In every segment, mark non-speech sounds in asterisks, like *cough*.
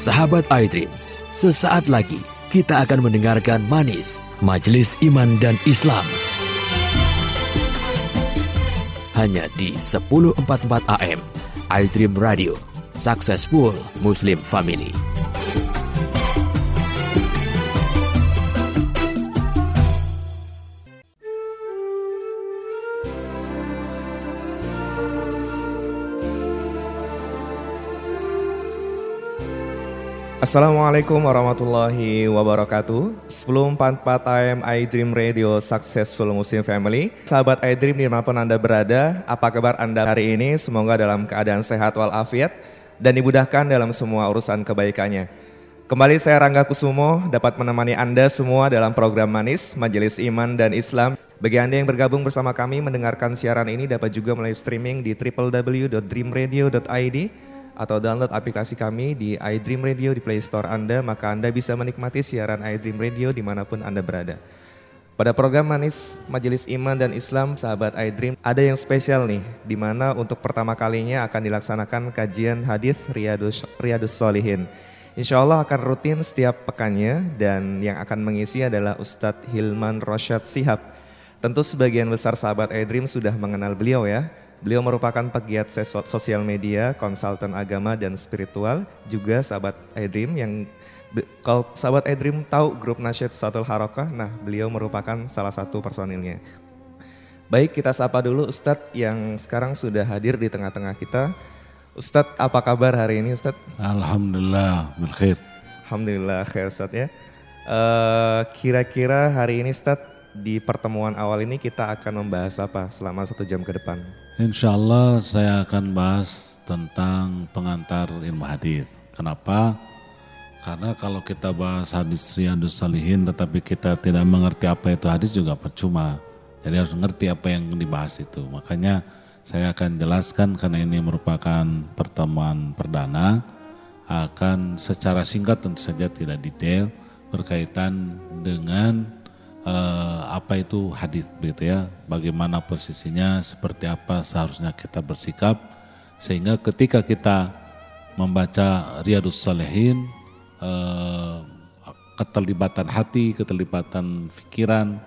Sahabat iDream, sesaat lagi kita akan mendengarkan Manis, Majelis Iman dan Islam. Hanya di 1044 AM, iDream Radio, Successful Muslim Family. Assalamualaikum warahmatullahi wabarakatuh. 1044 AM iDream Radio Successful Muslim Family Sahabat iDream di mana pun Anda berada Apa kabar Anda hari ini? Semoga dalam keadaan sehat walafiat Dan dimudahkan dalam semua urusan kebaikannya. Kembali saya Rangga Kusumo dapat menemani Anda semua dalam program Manis Majelis Iman dan Islam. Bagi Anda yang bergabung bersama kami mendengarkan siaran ini dapat juga melalui streaming di www.dreamradio.id atau download aplikasi kami di iDream Radio di Play Store Anda, maka Anda bisa menikmati siaran iDream Radio di mana pun Anda berada. Pada program Manis Majelis Iman dan Islam sahabat iDream ada yang spesial nih di mana untuk pertama kalinya akan dilaksanakan kajian hadis Riyadus Riyadus Solihin. Insya Allah akan rutin setiap pekannya dan yang akan mengisi adalah Ustadz Hilman Rosyad Sihab. Tentu sebagian besar sahabat iDream sudah mengenal beliau ya. Beliau merupakan pegiat sosial media, konsultan agama dan spiritual, juga sahabat iDream yang kalau sahabat iDream tahu grup Nasyid Satul Harokah, nah beliau merupakan salah satu personilnya. Baik kita sapa dulu Ustadz yang sekarang sudah hadir di tengah-tengah kita. Ustadz apa kabar hari ini Ustadz? Alhamdulillah, berkhair. Alhamdulillah khair Ustadz ya. Uh, kira-kira hari ini Ustadz di pertemuan awal ini kita akan membahas apa selama satu jam ke depan? Insya Allah saya akan bahas tentang pengantar ilmu hadis. Kenapa? Karena kalau kita bahas hadis Riyadus Salihin tetapi kita tidak mengerti apa itu hadis juga percuma. Jadi harus mengerti apa yang dibahas itu. Makanya saya akan jelaskan karena ini merupakan pertemuan perdana akan secara singkat tentu saja tidak detail berkaitan dengan uh, apa itu hadis begitu ya. Bagaimana posisinya seperti apa seharusnya kita bersikap. Sehingga ketika kita membaca Riyadus Salihin uh, keterlibatan hati keterlibatan pikiran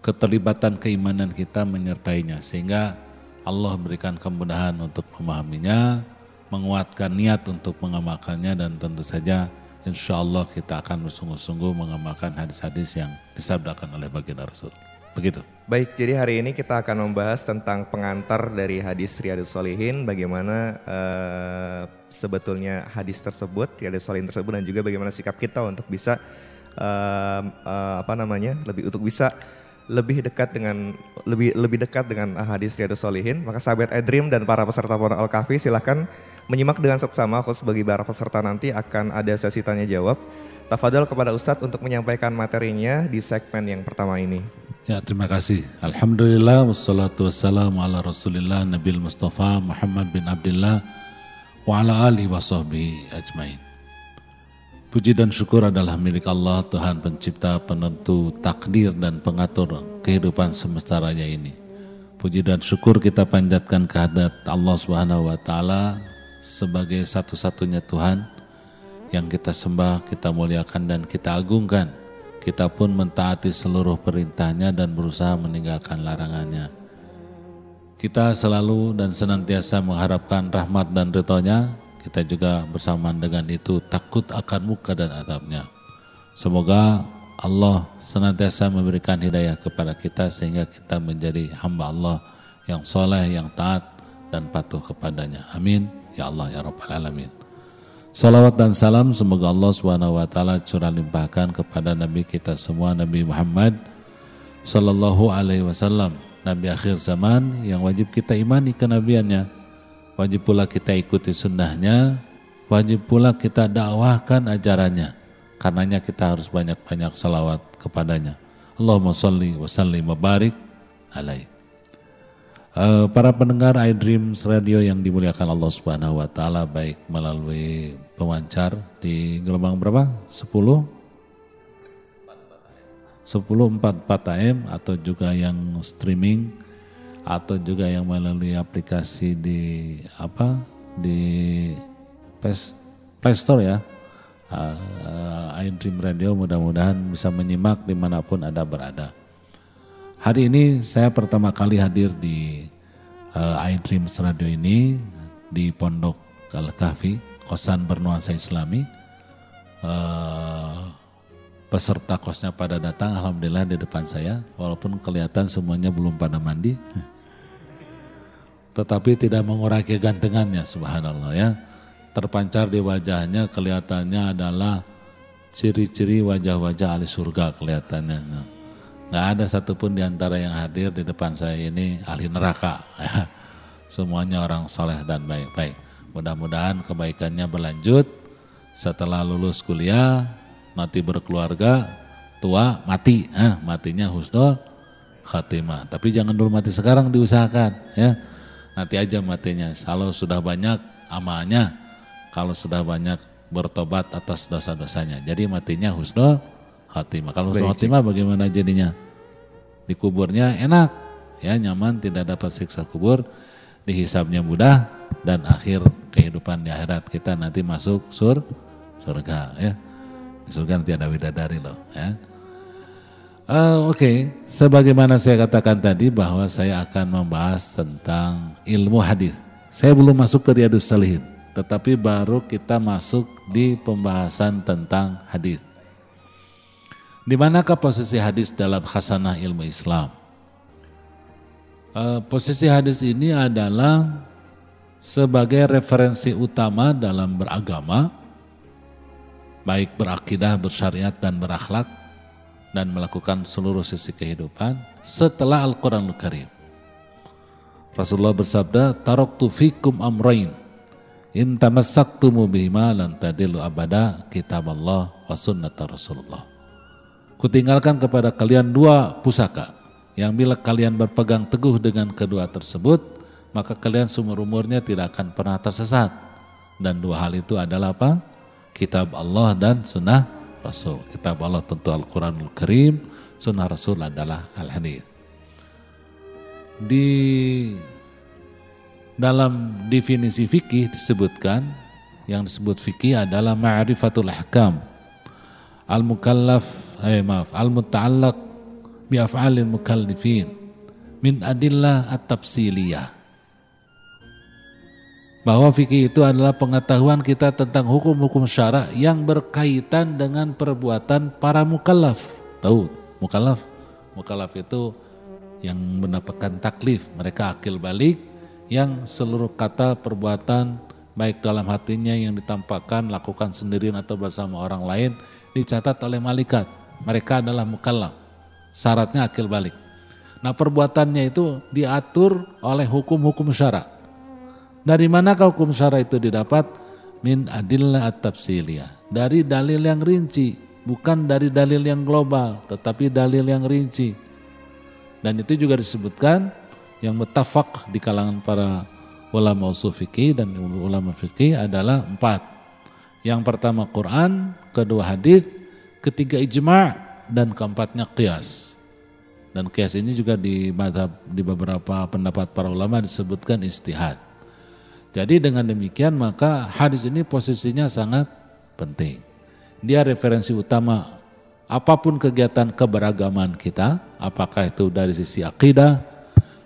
keterlibatan keimanan kita menyertainya. Sehingga Allah berikan kemudahan untuk memahaminya menguatkan niat untuk mengamalkannya dan tentu saja insya Allah kita akan bersungguh-sungguh mengamalkan hadis-hadis yang disabdakan oleh baginda Rasul. Begitu. Baik, jadi hari ini kita akan membahas tentang pengantar dari hadis Riyadus Solihin, bagaimana uh, sebetulnya hadis tersebut, Riyadus Solihin tersebut, dan juga bagaimana sikap kita untuk bisa uh, uh, apa namanya, lebih untuk bisa lebih dekat dengan lebih lebih dekat dengan hadis Riyadus Solihin. Maka sahabat Edream dan para peserta Pondok Al Kahfi silahkan menyimak dengan seksama khusus bagi para peserta nanti akan ada sesi tanya jawab. Tafadhol kepada Ustadz untuk menyampaikan materinya di segmen yang pertama ini. Ya terima kasih. Alhamdulillah wassalatu wassalamu ala rasulillah Nabil Mustafa Muhammad bin Abdullah wa ala alihi wa ajmain. Puji dan syukur adalah milik Allah Tuhan pencipta, penentu, takdir dan pengatur kehidupan semesta raya ini. Puji dan syukur kita panjatkan kehadirat Allah Subhanahu wa taala sebagai satu-satunya Tuhan yang kita sembah, kita muliakan dan kita agungkan. Kita pun mentaati seluruh perintahnya dan berusaha meninggalkan larangannya. Kita selalu dan senantiasa mengharapkan rahmat dan ridhonya. Kita juga bersamaan dengan itu takut akan muka dan adabnya. Semoga Allah senantiasa memberikan hidayah kepada kita sehingga kita menjadi hamba Allah yang soleh, yang taat dan patuh kepadanya. Amin. Ya Allah ya Rabbal Alamin. Salawat dan salam semoga Allah Subhanahu wa taala curah limpahkan kepada nabi kita semua Nabi Muhammad sallallahu alaihi wasallam, nabi akhir zaman yang wajib kita imani kenabiannya. Wajib pula kita ikuti sunnahnya, wajib pula kita dakwahkan ajarannya. Karenanya kita harus banyak-banyak salawat kepadanya. Allahumma salli wa sallim wa barik alaihi. Uh, para pendengar iDreams Radio yang dimuliakan Allah Subhanahu wa taala baik melalui pemancar di gelombang berapa? 10 10 44 AM atau juga yang streaming atau juga yang melalui aplikasi di apa? di Play Store ya. uh, Dream Radio mudah-mudahan bisa menyimak di mana pun Anda berada. Hari ini saya pertama kali hadir di uh, iDreams Radio ini di Pondok Al-Kahfi, kosan bernuansa islami. Uh, peserta kosnya pada datang, Alhamdulillah di depan saya, walaupun kelihatan semuanya belum pada mandi. Tetapi tidak mengurangi kegantengannya, subhanallah ya. Terpancar di wajahnya kelihatannya adalah ciri-ciri wajah-wajah ahli surga kelihatannya. Nggak ada satupun di antara yang hadir di depan saya ini ahli neraka. Ya. *laughs* Semuanya orang soleh dan baik-baik. Mudah-mudahan kebaikannya berlanjut setelah lulus kuliah, nanti berkeluarga, tua, mati. Eh, matinya husnul khatimah. Tapi jangan dulu mati sekarang diusahakan ya. Nanti aja matinya. Kalau sudah banyak amalnya, kalau sudah banyak bertobat atas dosa-dosanya. Jadi matinya husnul khatimah. Kalau husnul khatimah bagaimana jadinya? Di kuburnya enak, ya nyaman, tidak dapat siksa kubur, dihisapnya mudah, dan akhir kehidupan di akhirat kita nanti masuk sur surga ya. Di surga nanti ada widadari loh ya. Uh, Oke, okay. sebagaimana saya katakan tadi bahwa saya akan membahas tentang ilmu hadis. Saya belum masuk ke Riyadus Salihin, tetapi baru kita masuk di pembahasan tentang hadis. Di manakah posisi hadis dalam khasanah ilmu Islam? Uh, posisi hadis ini adalah sebagai referensi utama dalam beragama, baik berakidah, bersyariat, dan berakhlak, dan melakukan seluruh sisi kehidupan setelah Al-Quranul Karim. Rasulullah bersabda, Taroktu fikum amrain, in tamassaktumu bihima lan tadilu abada kitab Allah wa sunnata Rasulullah Kutinggalkan kepada kalian dua pusaka, yang bila kalian berpegang teguh dengan kedua tersebut, maka kalian seumur umurnya tidak akan pernah tersesat. Dan dua hal itu adalah apa? Kitab Allah dan sunnah Rasul. Kitab Allah tentu Al-Quranul Karim, sunnah Rasul adalah Al-Hadith. Di dalam definisi fikih disebutkan, yang disebut fikih adalah ma'rifatul ahkam, al-mukallaf eh maaf. Al muta'allaq bi af'alil mukallifin min adillah at-tafsiliyah. Bahwa fikih itu adalah pengetahuan kita tentang hukum-hukum syara yang berkaitan dengan perbuatan para mukallaf. Tahu? Mukallaf? Mukallaf itu yang mendapatkan taklif, mereka akil balik yang seluruh kata perbuatan baik dalam hatinya yang ditampakkan lakukan sendirian atau bersama orang lain dicatat oleh malaikat mereka adalah mukallaf. Syaratnya akil balik. Nah perbuatannya itu diatur oleh hukum-hukum syara. Dari mana hukum syara itu didapat? Min adillah at-tafsiliyah. Dari dalil yang rinci. Bukan dari dalil yang global, tetapi dalil yang rinci. Dan itu juga disebutkan yang mutafak di kalangan para ulama usul fikih dan ulama fikih adalah empat. Yang pertama Quran, kedua hadis, ketiga ijma' dan keempatnya qiyas. Dan qiyas ini juga di madhab, di beberapa pendapat para ulama disebutkan istihad. Jadi dengan demikian maka hadis ini posisinya sangat penting. Dia referensi utama apa pun kegiatan keberagaman kita, apakah itu dari sisi akidah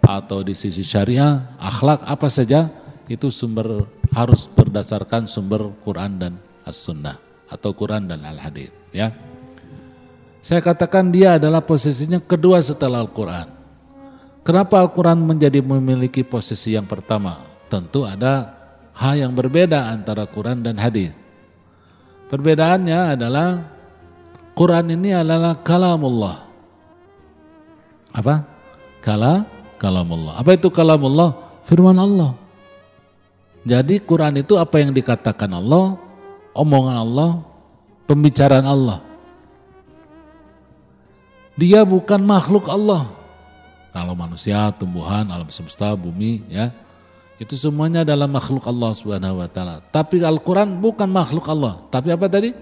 atau di sisi syariah, akhlak apa saja, itu sumber harus berdasarkan sumber Quran dan As-Sunnah atau Quran dan Al-Hadith ya. Saya katakan dia adalah posisinya kedua setelah Al-Quran. Kenapa Al-Quran menjadi memiliki posisi yang pertama? Tentu ada hal yang berbeda antara Quran dan hadis. Perbedaannya adalah Quran ini adalah kalamullah. Apa? Kala kalamullah. Apa itu kalamullah? Firman Allah. Jadi Quran itu apa yang dikatakan Allah, omongan Allah, pembicaraan Allah. Dia bukan makhluk Allah. Kalau manusia, tumbuhan, alam semesta, bumi, ya, itu semuanya adalah makhluk Allah Subhanahu wa taala. Tapi Al-Qur'an bukan makhluk Allah, tapi apa tadi?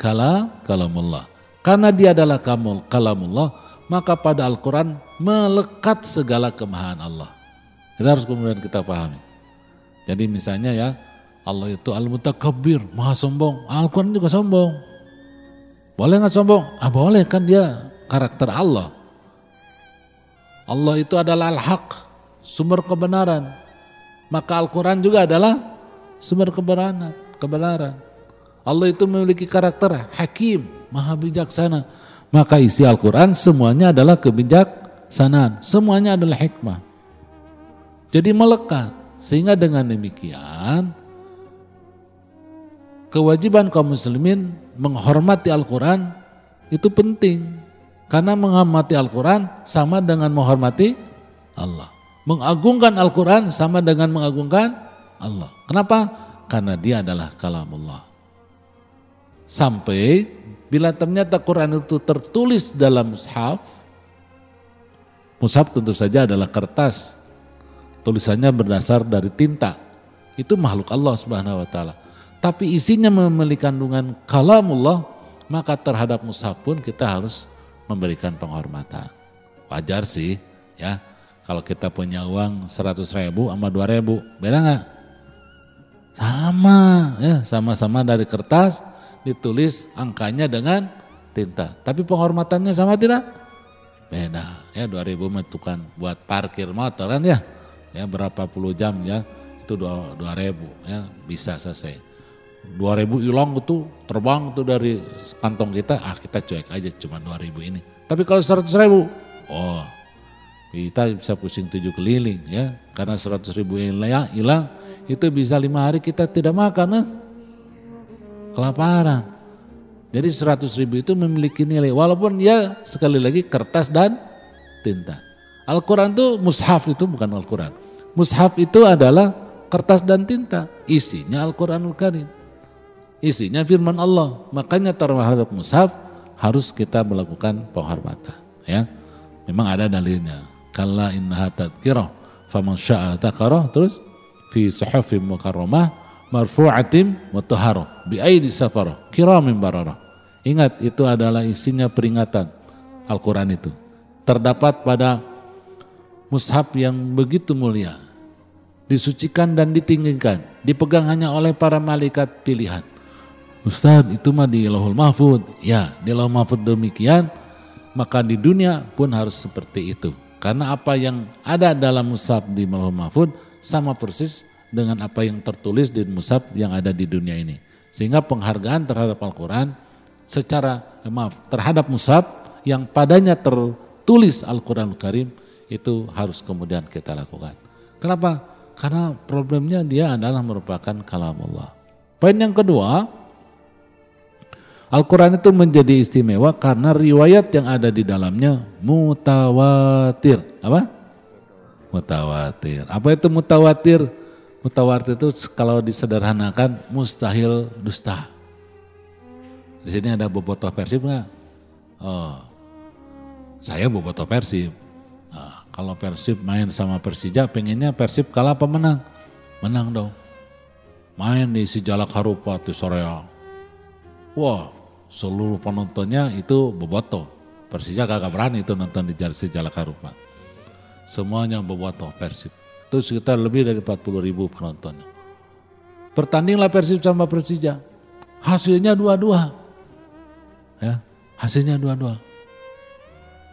Kala kalamullah. Karena dia adalah kamul kalamullah, maka pada Al-Qur'an melekat segala kemahaan Allah. Kita harus kemudian kita pahami. Jadi misalnya ya, Allah itu al-mutakabbir, maha sombong. Al-Quran juga sombong. Boleh nggak sombong? Ah boleh kan dia karakter Allah. Allah itu adalah al-haq, sumber kebenaran. Maka Al-Quran juga adalah sumber kebenaran. kebenaran. Allah itu memiliki karakter hakim, maha bijaksana. Maka isi Al-Quran semuanya adalah kebijaksanaan. Semuanya adalah hikmah. Jadi melekat. Sehingga dengan demikian kewajiban kaum muslimin menghormati Al-Quran itu penting. Karena menghormati Al-Quran sama dengan menghormati Allah. Mengagungkan Al-Quran sama dengan mengagungkan Allah. Kenapa? Karena dia adalah kalamullah. Sampai bila ternyata Quran itu tertulis dalam mushaf, mushaf tentu saja adalah kertas tulisannya berdasar dari tinta. Itu makhluk Allah Subhanahu wa taala. Tapi isinya memiliki kandungan kalamullah, maka terhadap mushaf pun kita harus memberikan penghormatan. Wajar sih, ya. Kalau kita punya uang 100 ribu sama 2 ribu, beda nggak? Sama, ya, sama-sama dari kertas, ditulis angkanya dengan tinta. Tapi penghormatannya sama tidak? Beda, ya 2000 metukan buat parkir motor kan ya ya berapa puluh jam ya itu dua, dua ribu ya bisa selesai dua ribu hilang itu terbang itu dari kantong kita ah kita cuek aja cuma dua ribu ini. Tapi kalau seratus ribu oh kita bisa pusing tujuh keliling ya. Karena seratus ribu hilang hilang itu bisa lima hari kita tidak makan kan kelaparan. Jadi seratus ribu itu memiliki nilai walaupun dia sekali lagi kertas dan tinta. Al-Quran itu mushaf itu bukan Al-Quran. Mushaf itu adalah kertas dan tinta, isinya Al-Quranul Karim. Isinya firman Allah. Makanya terhadap mushaf harus kita melakukan penghormatan. Ya, Memang ada dalilnya. Kalla innaha tadkirah faman sya'a terus fi suhufim mukarramah marfu'atim mutahharah bi aidi safarah kiramin bararah. Ingat itu adalah isinya peringatan Al-Quran itu. Terdapat pada mushaf yang begitu mulia, disucikan dan ditinggikan, dipegang hanya oleh para malaikat pilihan. Ustaz itu mah di lahul mahfud, ya di lahul mahfud demikian, maka di dunia pun harus seperti itu. Karena apa yang ada dalam mushaf di lahul mahfud sama persis dengan apa yang tertulis di mushaf yang ada di dunia ini. Sehingga penghargaan terhadap Al-Quran secara eh, maaf terhadap mushaf yang padanya tertulis Al-Quran Al Karim itu harus kemudian kita lakukan. Kenapa? Karena problemnya dia adalah merupakan kalam Allah. Poin yang kedua, Al-Quran itu menjadi istimewa karena riwayat yang ada di dalamnya mutawatir. Apa? Mutawatir. Apa itu mutawatir? Mutawatir itu kalau disederhanakan mustahil dusta. Di sini ada bobotoh persib nggak? Oh, saya bobotoh persib. Nah, kalau Persib main sama Persija, pengennya Persib kalah apa menang? Menang dong. Main di Sijalak Harupa di Sorea. Wah, seluruh penontonnya itu boboto. Persija kagak berani itu nonton di Sijalak Harupa. Semuanya boboto Persib. Itu sekitar lebih dari 40 ribu penontonnya. Pertandinglah Persib sama Persija. Hasilnya dua-dua. Ya, hasilnya dua-dua.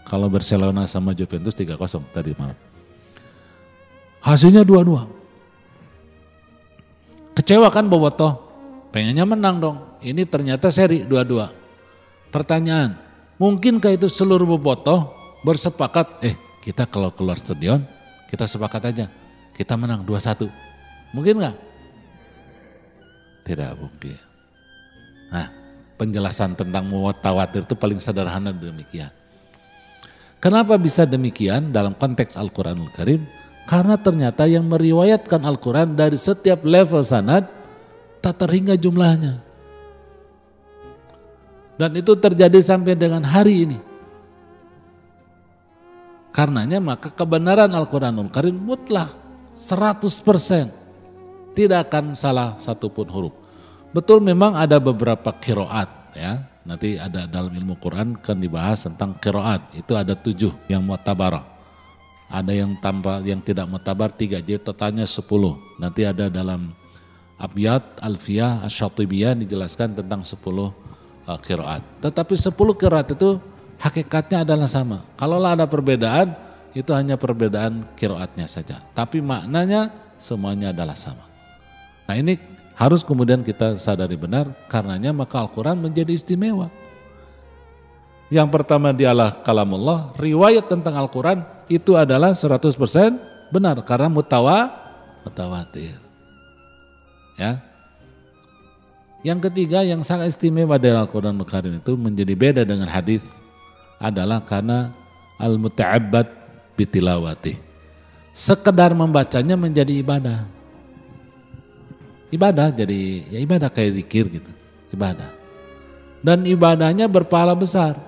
Kalau Barcelona sama Juventus 3-0 tadi malam. Hasilnya 2-2. Kecewa kan Boboto? Pengennya menang dong. Ini ternyata seri 2-2. Pertanyaan, mungkinkah itu seluruh Boboto bersepakat, eh kita kalau keluar stadion, kita sepakat aja, kita menang 2-1. Mungkin nggak? Tidak mungkin. Nah, penjelasan tentang mutawatir itu paling sederhana demikian. Kenapa bisa demikian dalam konteks Al-Quranul Karim? Karena ternyata yang meriwayatkan Al-Quran dari setiap level sanad tak terhingga jumlahnya. Dan itu terjadi sampai dengan hari ini. Karenanya maka kebenaran Al-Quranul Karim mutlak 100%. Tidak akan salah satupun huruf. Betul memang ada beberapa kiroat ya Nanti ada dalam ilmu Quran kan dibahas tentang kiroat. Itu ada tujuh yang mutabar. Ada yang tanpa yang tidak mutabar tiga, jadi totalnya sepuluh. Nanti ada dalam Abiyat, Alfiyah, Asyatibiyah dijelaskan tentang 10 uh, kiraat. Tetapi 10 kiraat itu hakikatnya adalah sama. Kalau ada perbedaan, itu hanya perbedaan kiraatnya saja. Tapi maknanya semuanya adalah sama. Nah ini harus kemudian kita sadari benar, karenanya maka Al-Quran menjadi istimewa. Yang pertama dialah kalamullah, riwayat tentang Al-Quran itu adalah 100% benar karena mutawa, mutawatir. Ya. Yang ketiga yang sangat istimewa dari Al-Quran Al-Karim itu menjadi beda dengan hadis adalah karena al-muta'abbad bitilawati. Sekedar membacanya menjadi ibadah. Ibadah jadi ya ibadah kayak zikir gitu. Ibadah. Dan ibadahnya berpahala besar.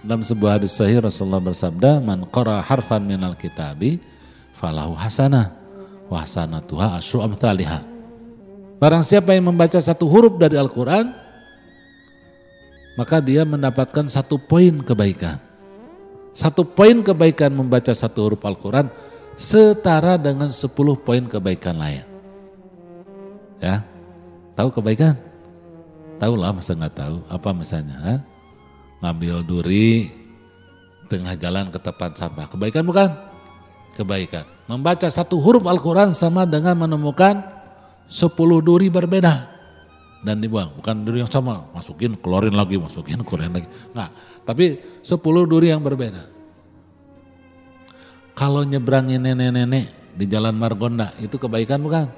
Dalam sebuah hadis sahih Rasulullah bersabda, "Man qara harfan minal kitabi falahu hasanah wa hasanatuha asyru amthaliha." Barang siapa yang membaca satu huruf dari Al-Quran, maka dia mendapatkan satu poin kebaikan. Satu poin kebaikan membaca satu huruf Al-Quran setara dengan sepuluh poin kebaikan lain. Ya, tahu kebaikan? Tahu lah masa nggak tahu. Apa misalnya? Ha? Ngambil duri tengah jalan ke tempat sampah. Kebaikan bukan? Kebaikan. Membaca satu huruf Al-Quran sama dengan menemukan sepuluh duri berbeda dan dibuang. Bukan duri yang sama, masukin, keluarin lagi, masukin, keluarin lagi. Enggak, tapi sepuluh duri yang berbeda. Kalau nyebrangin nenek-nenek di jalan Margonda, itu kebaikan bukan?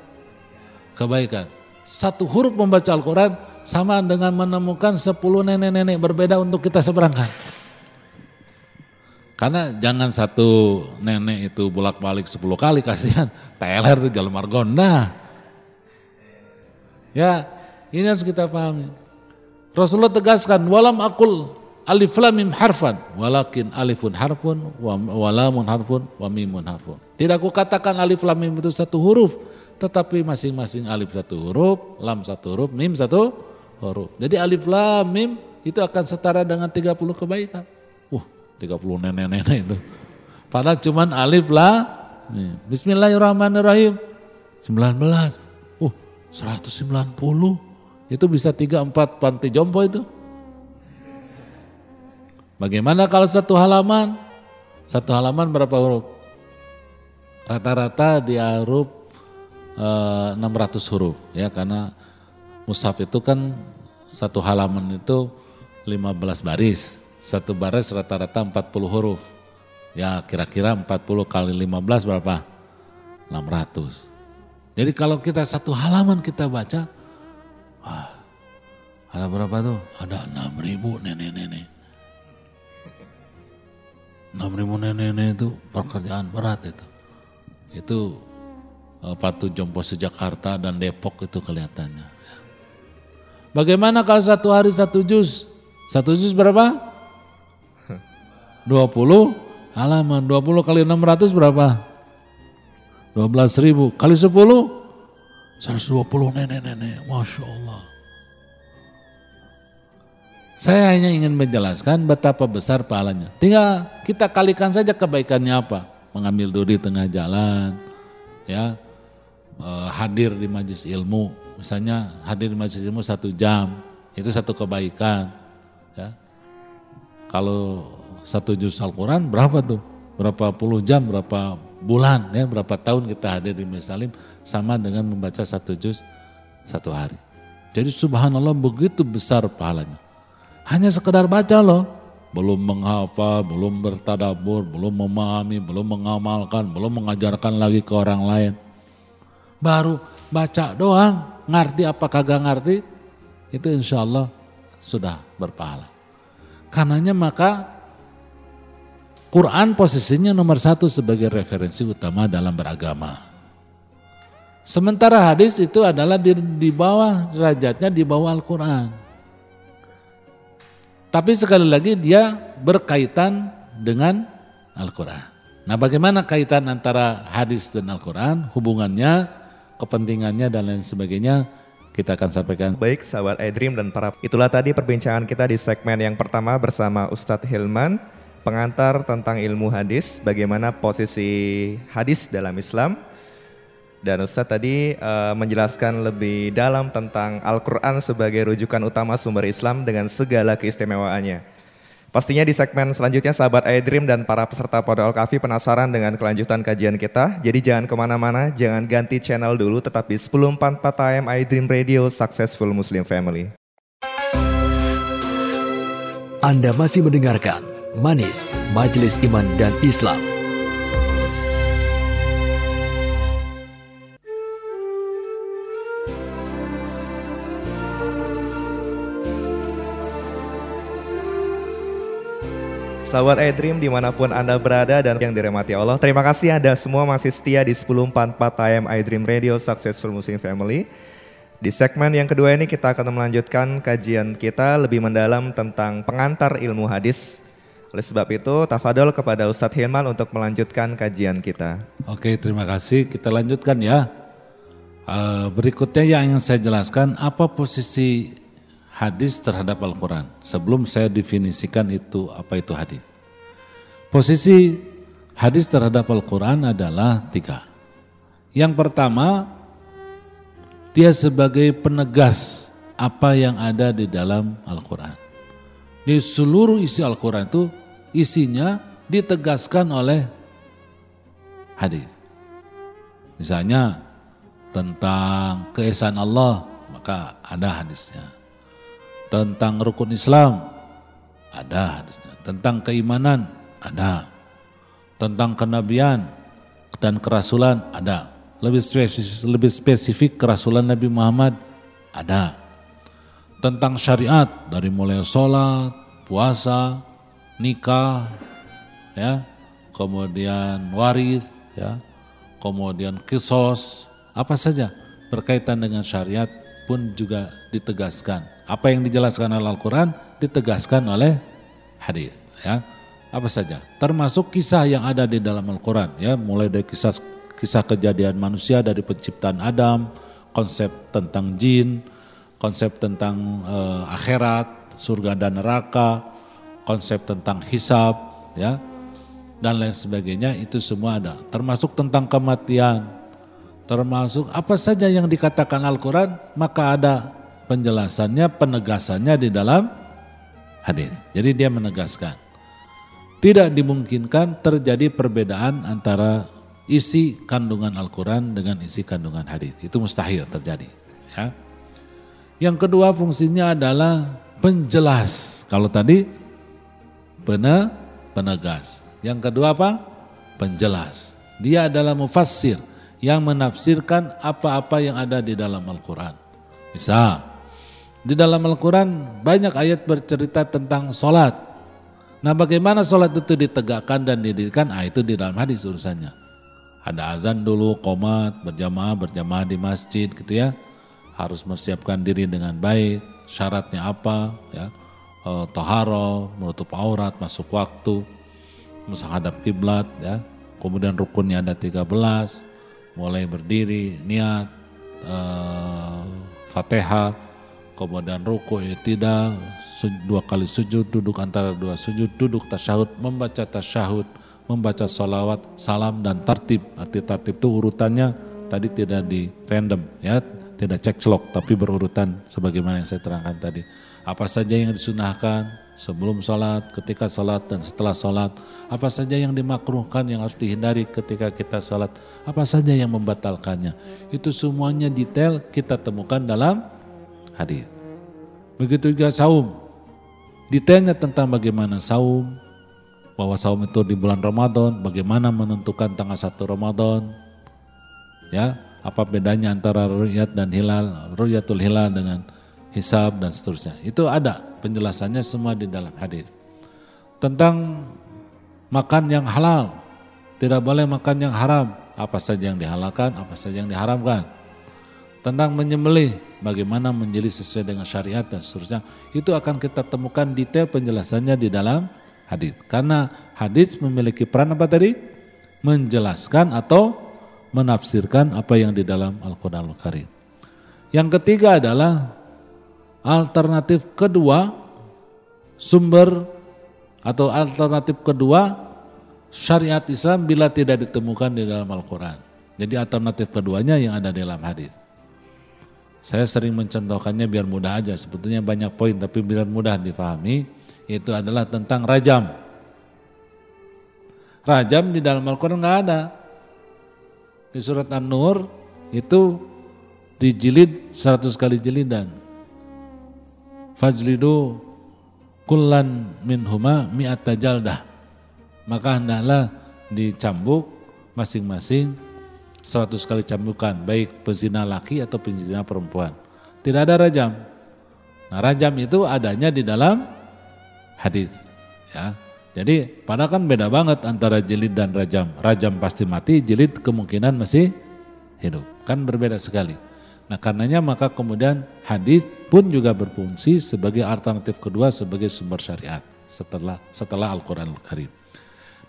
Kebaikan. Satu huruf membaca Al-Quran sama dengan menemukan sepuluh nenek-nenek berbeda untuk kita seberangkan. Karena jangan satu nenek itu bolak-balik sepuluh kali kasihan. Teler tuh jalan Margonda. Ya, ini harus kita pahami. Rasulullah tegaskan, walam akul alif lam mim harfan, walakin alifun harfun, walamun harfun, wa mimun harfun. Tidak aku katakan alif lam mim itu satu huruf, tetapi masing-masing alif satu huruf, lam satu huruf, mim satu huruf. Jadi alif lam mim itu akan setara dengan 30 kebaikan. Wah, 30 nenek-nenek itu. Padahal cuman alif lam Bismillahirrahmanirrahim. 19. 190 itu bisa 3 4 panti jompo itu. Bagaimana kalau satu halaman? Satu halaman berapa huruf? Rata-rata di huruf eh, 600 huruf ya karena mushaf itu kan satu halaman itu 15 baris. Satu baris rata-rata 40 huruf. Ya kira-kira 40 kali 15 berapa? 600. Jadi kalau kita satu halaman kita baca, wah, ada berapa tuh? Ada enam ribu nenek-nenek. Enam ribu nenek-nenek itu pekerjaan berat itu. Itu uh, Patu Jompo Jakarta dan Depok itu kelihatannya. Bagaimana kalau satu hari satu juz? Satu juz berapa? 20 halaman. 20 kali 600 berapa? 12 ribu. Kali 10 120 nenek-nenek Masya Allah. Saya hanya ingin menjelaskan betapa besar pahalanya. Tinggal kita kalikan saja kebaikannya apa. Mengambil duri tengah jalan ya. Eh, hadir di majlis ilmu. Misalnya hadir di majlis ilmu satu jam itu satu kebaikan ya. Kalau satu juz Al-Quran berapa tuh? Berapa puluh jam berapa bulan ya berapa tahun kita hadir di Mesalim sama dengan membaca satu juz satu hari. Jadi subhanallah begitu besar pahalanya. Hanya sekedar baca loh, belum menghafal, belum bertadabur, belum memahami, belum mengamalkan, belum mengajarkan lagi ke orang lain. Baru baca doang, ngerti apa kagak ngerti, itu insya Allah sudah berpahala. Karenanya maka Quran posisinya nomor satu sebagai referensi utama dalam beragama. Sementara hadis itu adalah di, di bawah derajatnya di bawah Al-Quran. Tapi sekali lagi dia berkaitan dengan Al-Quran. Nah bagaimana kaitan antara hadis dan Al-Quran, hubungannya, kepentingannya dan lain sebagainya, kita akan sampaikan. Baik sahabat iDream dan para itulah tadi perbincangan kita di segmen yang pertama bersama Ustadz Hilman pengantar tentang ilmu hadis, bagaimana posisi hadis dalam Islam. Dan Ustadz tadi uh, menjelaskan lebih dalam tentang Al-Quran sebagai rujukan utama sumber Islam dengan segala keistimewaannya. Pastinya di segmen selanjutnya sahabat iDream dan para peserta Pada Al-Kafi penasaran dengan kelanjutan kajian kita. Jadi jangan ke mana-mana, jangan ganti channel dulu tetap di 1044 AM iDream Radio Successful Muslim Family. Anda masih mendengarkan Manis, Majelis Iman dan Islam. Sahabat iDream di mana pun Anda berada dan yang dirahmati Allah. Terima kasih Anda semua masih setia di 1044 AM iDream Radio Successful Muslim Family. Di segmen yang kedua ini kita akan melanjutkan kajian kita lebih mendalam tentang pengantar ilmu hadis. Oleh sebab itu, tafadol kepada Ustadz Hilman untuk melanjutkan kajian kita. Oke, terima kasih. Kita lanjutkan ya. Uh, berikutnya yang ingin saya jelaskan, apa posisi hadis terhadap Al-Quran. Sebelum saya definisikan itu apa itu hadis. Posisi hadis terhadap Al-Quran adalah tiga. Yang pertama, dia sebagai penegas apa yang ada di dalam Al-Quran. Di seluruh isi Al-Quran itu isinya ditegaskan oleh hadis. Misalnya tentang keesaan Allah, maka ada hadisnya tentang rukun Islam ada hadisnya. Tentang keimanan ada. Tentang kenabian dan kerasulan ada. Lebih spesifik, lebih spesifik kerasulan Nabi Muhammad ada. Tentang syariat dari mulai sholat, puasa, nikah, ya, kemudian waris, ya, kemudian kisos, apa saja berkaitan dengan syariat pun juga ditegaskan apa yang dijelaskan oleh Al-Quran ditegaskan oleh hadis. Ya, apa saja, termasuk kisah yang ada di dalam Al-Quran. Ya, mulai dari kisah kisah kejadian manusia dari penciptaan Adam, konsep tentang jin, konsep tentang uh, akhirat, surga dan neraka, konsep tentang hisab, ya, dan lain sebagainya itu semua ada. Termasuk tentang kematian, termasuk apa saja yang dikatakan Al-Quran maka ada penjelasannya, penegasannya di dalam hadis. Jadi dia menegaskan. Tidak dimungkinkan terjadi perbedaan antara isi kandungan Al-Quran dengan isi kandungan hadis. Itu mustahil terjadi. Ya. Yang kedua fungsinya adalah penjelas. Kalau tadi pene, penegas. Yang kedua apa? Penjelas. Dia adalah mufassir yang menafsirkan apa-apa yang ada di dalam Al-Quran. Misal, di dalam Al-Quran banyak ayat bercerita tentang sholat. Nah bagaimana sholat itu ditegakkan dan didirikan? Ah itu di dalam hadis urusannya. Ada azan dulu, komat, berjamaah, berjamaah di masjid gitu ya. Harus mempersiapkan diri dengan baik, syaratnya apa ya. E, toharo, menutup aurat, masuk waktu, menghadap kiblat ya. Kemudian rukunnya ada 13, mulai berdiri, niat, e, fatihah, kemudian ruku tidak dua kali sujud duduk antara dua sujud duduk tasyahud membaca tasyahud membaca salawat salam dan tertib arti tertib itu urutannya tadi tidak di random ya. Tidak cek celok tapi berurutan sebagaimana yang saya terangkan tadi apa saja yang disunahkan sebelum sholat, ketika sholat dan setelah sholat, apa saja yang dimakruhkan yang harus dihindari ketika kita sholat, apa saja yang membatalkannya. Itu semuanya detail kita temukan dalam hadis. Begitu juga saum. Detailnya tentang bagaimana saum, bahwa saum itu di bulan Ramadan, bagaimana menentukan tanggal 1 Ramadan, ya apa bedanya antara ruyat dan hilal, ruyatul hilal dengan hisab dan seterusnya. Itu ada penjelasannya semua di dalam hadis. Tentang makan yang halal, tidak boleh makan yang haram, apa saja yang dihalalkan, apa saja yang diharamkan. Tentang menyembelih, bagaimana menjadi sesuai dengan syariat dan seterusnya. Itu akan kita temukan detail penjelasannya di dalam hadis. Karena hadis memiliki peran apa tadi? Menjelaskan atau menafsirkan apa yang di dalam Al-Quran Al-Karim. Yang ketiga adalah alternatif kedua sumber atau alternatif kedua syariat Islam bila tidak ditemukan di dalam Al-Quran. Jadi alternatif keduanya yang ada dalam hadis. Saya sering mencontohkannya biar mudah aja. Sebetulnya banyak poin tapi biar mudah difahami. Itu adalah tentang rajam. Rajam di dalam Al-Quran nggak ada. Di surat An-Nur itu dijilid 100 kali jilidan. Fajlidu kullan min huma mi'ata jaldah. Maka hendaklah dicambuk masing-masing 100 kali cambukan, baik pezina laki atau pezina perempuan. Tidak ada rajam. Nah, rajam itu adanya di dalam hadis. Ya. Jadi padahal kan beda banget antara jilid dan rajam. Rajam pasti mati, jilid kemungkinan masih hidup. Kan berbeda sekali. Nah karenanya maka kemudian hadis pun juga berfungsi sebagai alternatif kedua sebagai sumber syariat setelah setelah Al-Quran Al-Karim.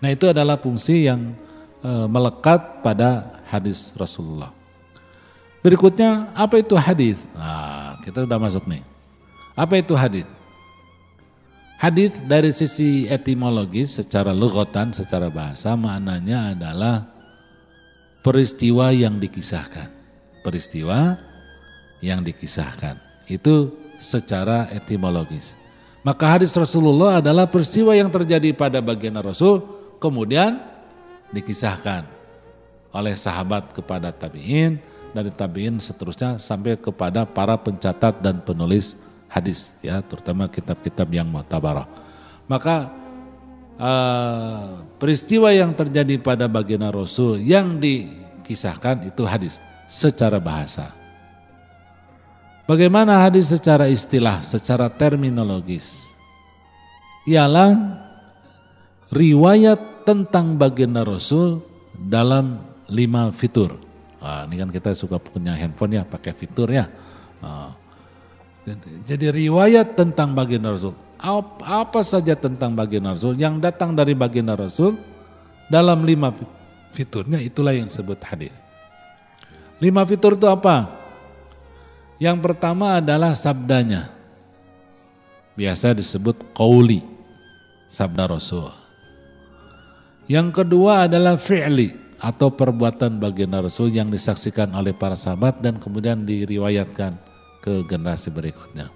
Nah itu adalah fungsi yang e, melekat pada hadis Rasulullah. Berikutnya apa itu hadis? Nah kita sudah masuk nih. Apa itu hadis? Hadis dari sisi etimologis secara lugotan, secara bahasa maknanya adalah peristiwa yang dikisahkan. Peristiwa yang dikisahkan. Itu secara etimologis. Maka hadis Rasulullah adalah peristiwa yang terjadi pada bagian Rasul kemudian dikisahkan oleh sahabat kepada tabi'in, dari tabi'in seterusnya sampai kepada para pencatat dan penulis hadis ya, terutama kitab-kitab yang mu'tabarah. Maka uh, peristiwa yang terjadi pada bagian Rasul yang dikisahkan itu hadis secara bahasa. Bagaimana hadis secara istilah, secara terminologis? Ialah riwayat tentang baginda Rasul dalam lima fitur. Nah, ini kan kita suka punya handphone ya, pakai fitur ya. Nah, jadi riwayat tentang baginda Rasul. Apa saja tentang baginda Rasul yang datang dari baginda Rasul dalam lima fiturnya itulah yang disebut hadis. Lima fitur itu apa? Yang pertama adalah sabdanya. Biasa disebut qauli, sabda Rasul. Yang kedua adalah fi'li atau perbuatan bagian Rasul yang disaksikan oleh para sahabat dan kemudian diriwayatkan ke generasi berikutnya.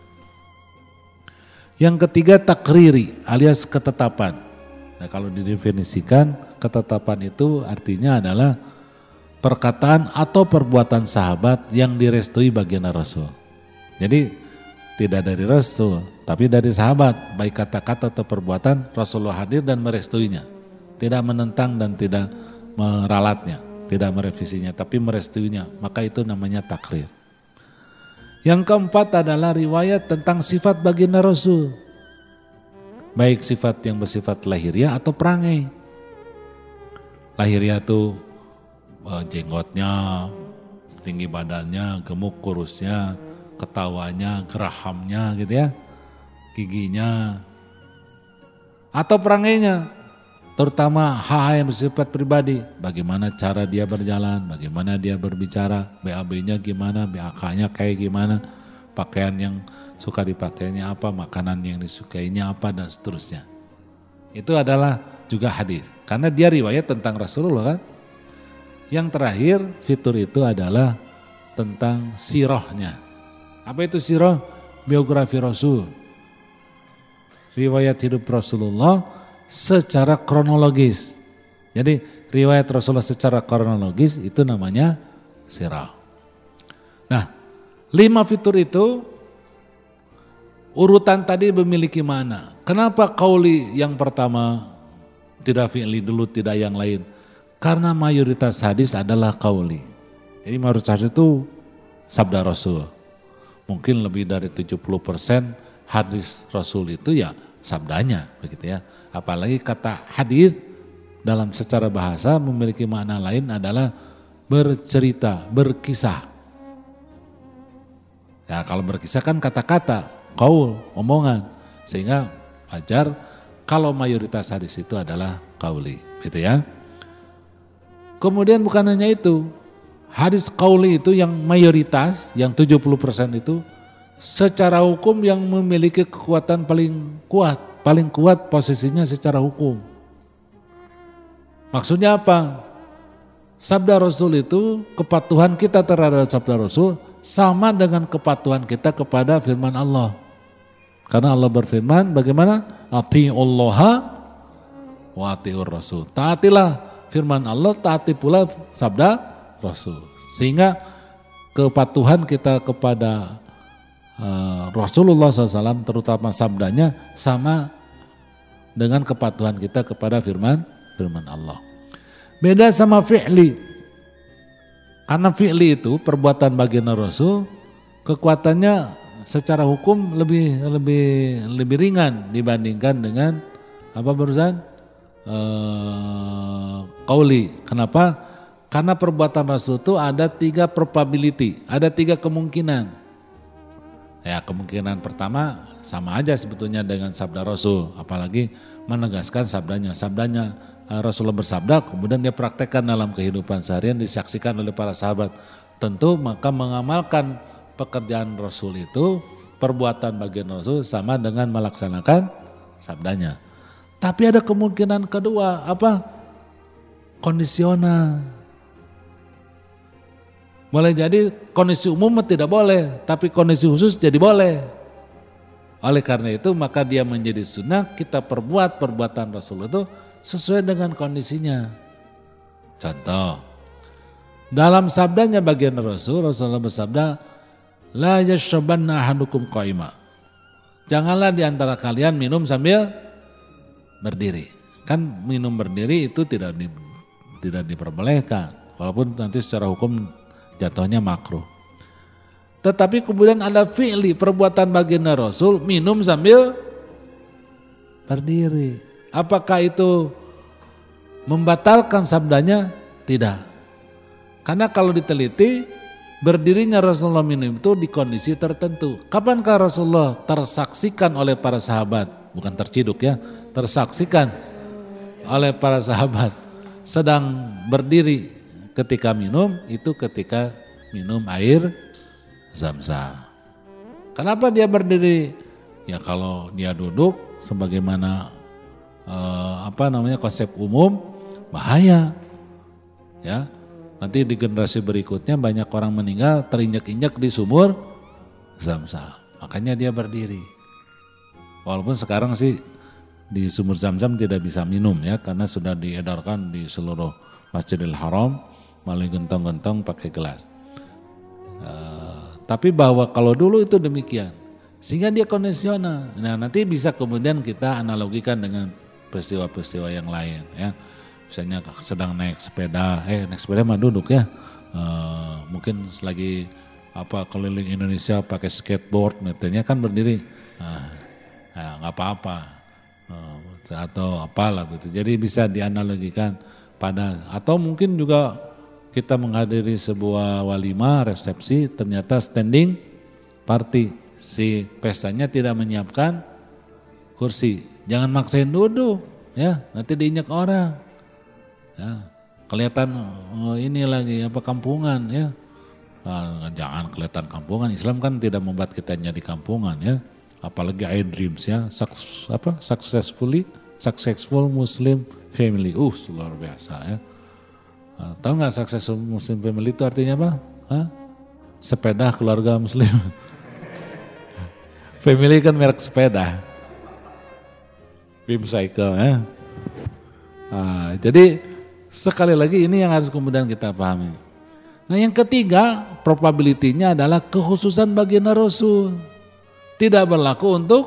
Yang ketiga takriri alias ketetapan. Nah kalau didefinisikan ketetapan itu artinya adalah perkataan atau perbuatan sahabat yang direstui bagian Rasul. Jadi tidak dari Rasul, tapi dari sahabat, baik kata-kata atau perbuatan Rasulullah hadir dan merestuinya. Tidak menentang dan tidak meralatnya, tidak merevisinya, tapi merestuinya. Maka itu namanya takrir. Yang keempat adalah riwayat tentang sifat baginda Rasul. Baik sifat yang bersifat lahiriah atau perangai. Lahiriah itu jenggotnya, tinggi badannya, gemuk kurusnya, ketawanya, gerahamnya gitu ya, giginya, atau perangainya, terutama hal yang bersifat pribadi, bagaimana cara dia berjalan, bagaimana dia berbicara, BAB-nya gimana, BAK-nya kayak gimana, pakaian yang suka dipakainya apa, makanan yang disukainya apa, dan seterusnya. Itu adalah juga hadis, karena dia riwayat tentang Rasulullah kan, yang terakhir fitur itu adalah tentang sirohnya. Apa itu siroh? Biografi Rasul. Riwayat hidup Rasulullah secara kronologis. Jadi riwayat Rasulullah secara kronologis itu namanya sirah. Nah, lima fitur itu urutan tadi memiliki mana? Kenapa kauli yang pertama tidak fi'li dulu tidak yang lain? Karena mayoritas hadis adalah kauli. Jadi mayoritas hadis itu sabda Rasul. Mungkin lebih dari 70% hadis Rasul itu ya sabdanya begitu ya. Apalagi kata hadis dalam secara bahasa memiliki makna lain adalah bercerita, berkisah. Ya kalau berkisah kan kata-kata, kaul, omongan. Sehingga wajar kalau mayoritas hadis itu adalah kauli gitu ya. Kemudian bukan hanya itu, hadis kauli itu yang mayoritas, yang 70% itu secara hukum yang memiliki kekuatan paling kuat, paling kuat posisinya secara hukum. Maksudnya apa? sabda Rasul itu kepatuhan kita terhadap sabda Rasul sama dengan kepatuhan kita kepada firman Allah. Karena Allah berfirman bagaimana? Ati'ullaha wa ati'ur rasul. Taatilah firman Allah, taati pula sabda Rasul. Sehingga kepatuhan kita kepada uh, Rasulullah SAW terutama sabdanya sama dengan kepatuhan kita kepada firman firman Allah. Beda sama fi'li. Karena fi'li itu perbuatan bagian Rasul kekuatannya secara hukum lebih lebih lebih ringan dibandingkan dengan apa barusan uh, kauli. Kenapa? Karena perbuatan Rasul itu ada tiga probability, ada tiga kemungkinan. Ya kemungkinan pertama sama aja sebetulnya dengan sabda Rasul, apalagi menegaskan sabdanya. Sabdanya uh, Rasulullah bersabda, kemudian dia praktekkan dalam kehidupan seharian, disaksikan oleh para sahabat. Tentu maka mengamalkan pekerjaan Rasul itu, perbuatan bagian Rasul sama dengan melaksanakan sabdanya. Tapi ada kemungkinan kedua, apa? Kondisional. Boleh jadi kondisi umum tidak boleh, tapi kondisi khusus jadi boleh. Oleh karena itu maka dia menjadi sunnah kita perbuat perbuatan Rasul itu sesuai dengan kondisinya. Contoh, dalam sabdanya bagian Rasul, Rasulullah bersabda, La yashrabanna ahadukum qaima. Janganlah di antara kalian minum sambil berdiri. Kan minum berdiri itu tidak di, tidak diperbolehkan. Walaupun nanti secara hukum jatuhnya makruh. Tetapi kemudian ada fi'li perbuatan baginda Rasul minum sambil berdiri. Apakah itu membatalkan sabdanya? Tidak. Karena kalau diteliti Berdirinya Rasulullah minum itu di kondisi tertentu. Kapankah Rasulullah tersaksikan oleh para sahabat, bukan terciduk ya, tersaksikan oleh para sahabat sedang berdiri ketika minum itu ketika minum air zam-zam. Kenapa dia berdiri? Ya kalau dia duduk sebagaimana eh, apa namanya konsep umum bahaya. Ya, Nanti di generasi berikutnya banyak orang meninggal terinjak-injak di sumur zam-zam. Makanya dia berdiri. Walaupun sekarang sih di sumur zam-zam tidak bisa minum ya karena sudah diedarkan di seluruh Masjidil Haram melalui gentong-gentong pakai gelas. Uh, tapi bahwa kalau dulu itu demikian sehingga dia kondisional. Nah nanti bisa kemudian kita analogikan dengan peristiwa-peristiwa yang lain ya misalnya sedang naik sepeda, eh naik sepeda mah duduk ya, uh, mungkin selagi apa keliling Indonesia pakai skateboard, netanya kan berdiri, nah, nggak apa-apa, atau apalah gitu. Jadi bisa dianalogikan pada atau mungkin juga kita menghadiri sebuah walimah resepsi ternyata standing party. Si pestanya tidak menyiapkan kursi. Jangan maksain duduk ya. Nanti diinjak orang. Ya kelihatan oh, ini lagi apa kampungan ya. Nah, jangan kelihatan kampungan. Islam kan tidak membuat kita jadi kampungan ya apalagi I dreams ya. Suks, apa successfully successful Muslim family. Uh luar biasa ya. Nah, tahu nggak successful Muslim family itu artinya apa? Sepeda keluarga Muslim. *laughs* Family kan merek sepeda. Beam Cycle ya. Nah, jadi Sekali lagi ini yang harus kemudian kita pahami. Nah yang ketiga probability-nya adalah kekhususan bagian Rasul. Tidak berlaku untuk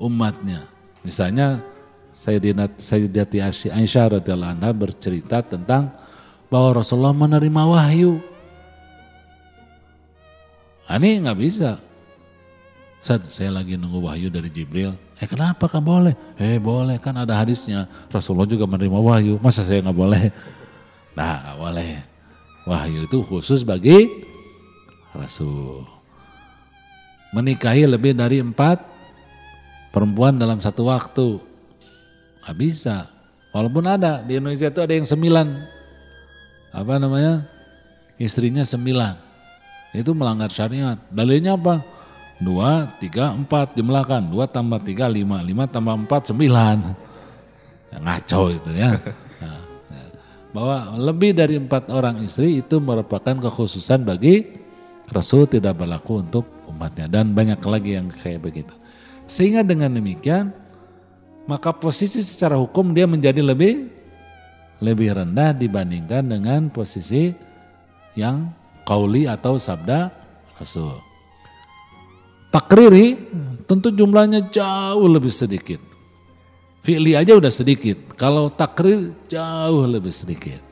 umatnya. Misalnya Sayyidati Aisyah radhiyallahu anha bercerita tentang bahwa Rasulullah menerima wahyu. Nah, ini nggak bisa. Saat saya lagi nunggu wahyu dari Jibril, Eh kenapa kan boleh? Eh boleh kan ada hadisnya. Rasulullah juga menerima wahyu. Masa saya nggak boleh? Nah boleh. Wahyu itu khusus bagi Rasul. Menikahi lebih dari empat perempuan dalam satu waktu. Gak bisa. Walaupun ada. Di Indonesia itu ada yang sembilan. Apa namanya? Istrinya sembilan. Itu melanggar syariat. Dalilnya apa? dua, tiga, empat jumlahkan, dua tambah tiga, lima, lima tambah empat, sembilan. Ya, ngaco itu ya. *laughs* Nah, ya. bahwa lebih dari empat orang istri itu merupakan kekhususan bagi Rasul tidak berlaku untuk umatnya dan banyak lagi yang kayak begitu. Sehingga dengan demikian maka posisi secara hukum dia menjadi lebih lebih rendah dibandingkan dengan posisi yang kauli atau sabda Rasul. Takriri tentu jumlahnya jauh lebih sedikit. Fi'li aja udah sedikit, kalau takrir jauh lebih sedikit.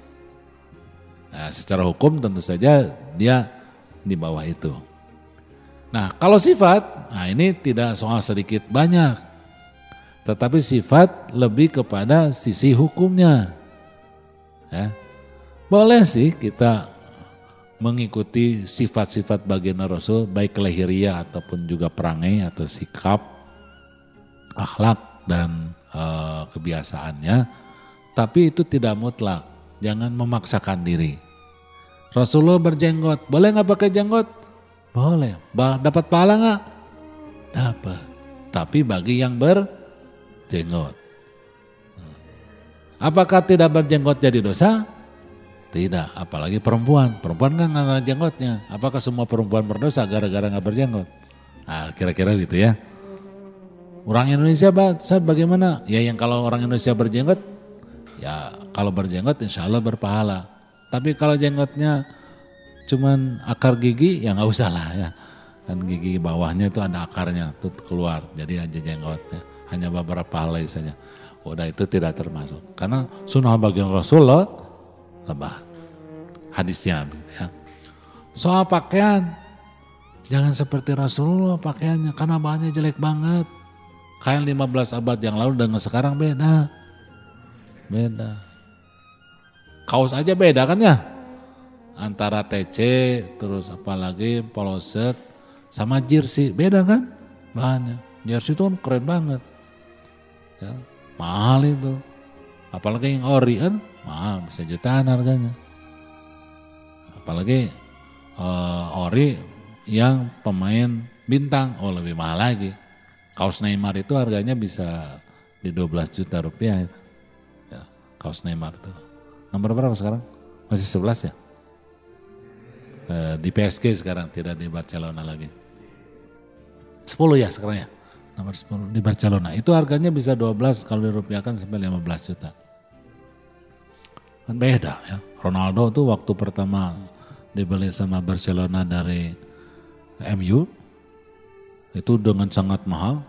Nah, secara hukum tentu saja dia di bawah itu. Nah, kalau sifat, nah ini tidak soal sedikit banyak. Tetapi sifat lebih kepada sisi hukumnya. Ya. Boleh sih kita mengikuti sifat-sifat bagian Rasul, baik lahiriah ataupun juga perangai atau sikap, akhlak dan uh, kebiasaannya, tapi itu tidak mutlak. Jangan memaksakan diri. Rasulullah berjenggot, boleh nggak pakai jenggot? Boleh. Dapat pahala nggak? Dapat. Tapi bagi yang berjenggot. Apakah tidak berjenggot jadi dosa? Tidak, apalagi perempuan. Perempuan kan ada jenggotnya. Apakah semua perempuan berdosa gara-gara nggak berjenggot? Nah, kira-kira gitu ya. Orang Indonesia saat bagaimana? Ya yang kalau orang Indonesia berjenggot, ya kalau berjenggot insya Allah berpahala. Tapi kalau jenggotnya cuman akar gigi, ya nggak usah lah ya. Kan gigi bawahnya itu ada akarnya, tuh keluar. Jadi aja jenggotnya, hanya beberapa helai saja. Udah itu tidak termasuk. Karena sunnah bagian Rasulullah lebah. Hadisnya ya. Soal pakaian, jangan seperti Rasulullah pakaiannya karena bahannya jelek banget kain 15 abad yang lalu dengan sekarang beda. Beda. Kaos aja beda kan ya? Antara TC terus apalagi poloset sama jersey beda kan bahannya. Jersey itu kan keren banget. Ya, mahal itu. Apalagi yang ori kan mahal bisa jutaan harganya. Apalagi uh, ori yang pemain bintang oh lebih mahal lagi. Kaos Neymar itu harganya bisa di 12 juta rupiah. Ya, kaos Neymar itu. Nomor berapa sekarang? Masih 11 ya? E, di PSG sekarang, tidak di Barcelona lagi. 10 ya sekarang ya? Nomor 10 di Barcelona. Itu harganya bisa 12 kalau dirupiahkan sampai 15 juta. Kan beda ya. Ronaldo tuh waktu pertama dibeli sama Barcelona dari MU itu dengan sangat mahal.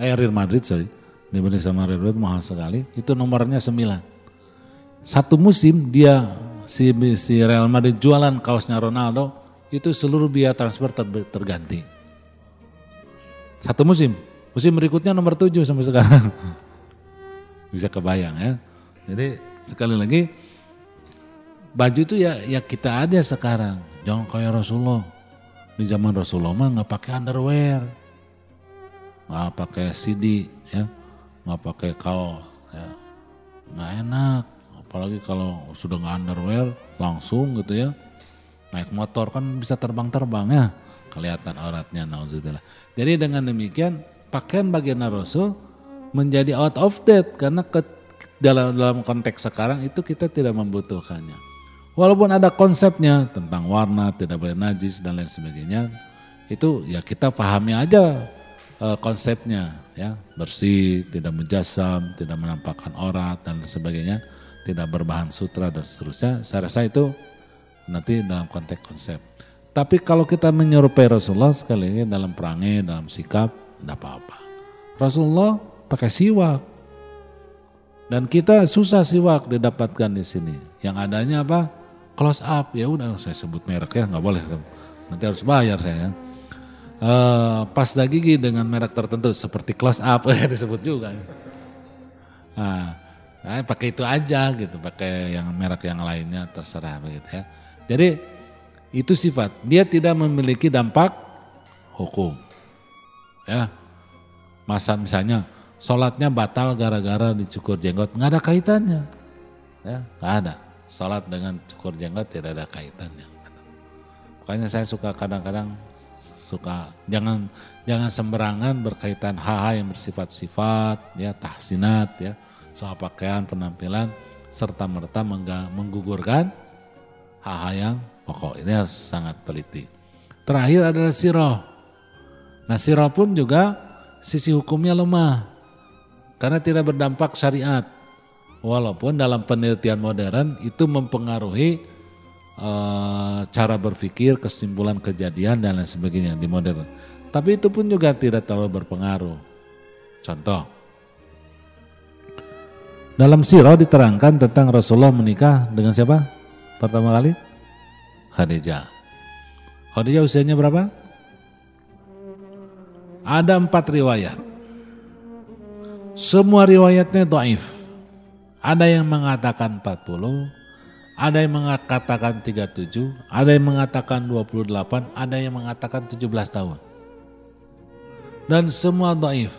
Eh Real Madrid sorry, dibeli sama Real Madrid mahal sekali. Itu nomornya 9. Satu musim dia si, si Real Madrid jualan kaosnya Ronaldo itu seluruh biaya transfer ter, terganti. Satu musim. Musim berikutnya nomor 7 sampai sekarang. *laughs* Bisa kebayang ya. Jadi sekali lagi baju itu ya ya kita ada sekarang. Jangan kayak Rasulullah. Di zaman Rasulullah mah nggak pakai underwear nggak pakai CD ya nggak pakai kaos ya nggak enak apalagi kalau sudah nggak underwear langsung gitu ya. Naik motor kan bisa terbang-terbang ya. Kelihatan auratnya nauzubillah. Jadi dengan demikian pakaian bagian Rasul menjadi out of date karena ke, dalam dalam konteks sekarang itu kita tidak membutuhkannya. Walaupun ada konsepnya tentang warna tidak boleh najis dan lain sebagainya itu ya kita pahami aja uh, konsepnya ya. Bersih, tidak menjasam, tidak menampakkan orat dan sebagainya, tidak berbahan sutra dan seterusnya. Saya rasa itu nanti dalam konteks konsep. Tapi kalau kita menyerupai Rasulullah sekali ini dalam perangai, dalam sikap, tidak apa-apa. Rasulullah pakai siwak. Dan kita susah siwak didapatkan di sini. Yang adanya apa? Close up. Ya udah saya sebut merek ya, nggak boleh. Nanti harus bayar saya. Ya uh, pasta gigi dengan merek tertentu seperti close up *laughs* ya disebut juga. Nah, nah, pakai itu aja gitu, pakai yang merek yang lainnya terserah begitu ya. Jadi itu sifat, dia tidak memiliki dampak hukum. Ya. Masa misalnya sholatnya batal gara-gara dicukur jenggot, nggak ada kaitannya. Ya, nggak ada. Sholat dengan cukur jenggot tidak ada kaitannya. Makanya saya suka kadang-kadang suka jangan jangan sembarangan berkaitan hal-hal yang bersifat-sifat ya tahsinat ya soal pakaian penampilan serta merta menggugurkan hal-hal yang pokok. Ini harus sangat teliti. Terakhir adalah siroh. Nah siroh pun juga sisi hukumnya lemah karena tidak berdampak syariat. Walaupun dalam penelitian modern itu mempengaruhi uh, cara berpikir, kesimpulan kejadian dan lain sebagainya di modern. Tapi itu pun juga tidak terlalu berpengaruh. Contoh, dalam sirah diterangkan tentang Rasulullah menikah dengan siapa? Pertama kali? Khadijah. Khadijah usianya berapa? Ada empat riwayat. Semua riwayatnya do'if. Ada yang mengatakan 40, ada yang mengatakan 37, ada yang mengatakan 28, ada yang mengatakan 17 tahun. Dan semua do'if.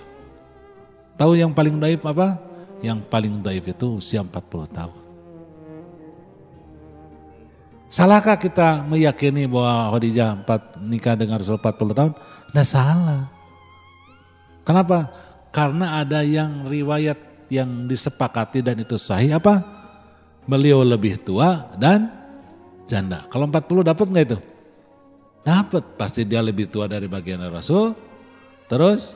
Tahu yang paling do'if apa? Yang paling do'if itu usia 40 tahun. Salahkah kita meyakini bahwa Khadijah 4, nikah dengan Rasul 40 tahun? Tidak salah. Kenapa? Karena ada yang riwayat yang disepakati dan itu sahih apa? Beliau lebih tua dan janda. Kalau 40 dapat nggak itu? Dapat, pasti dia lebih tua dari bagian Rasul. Terus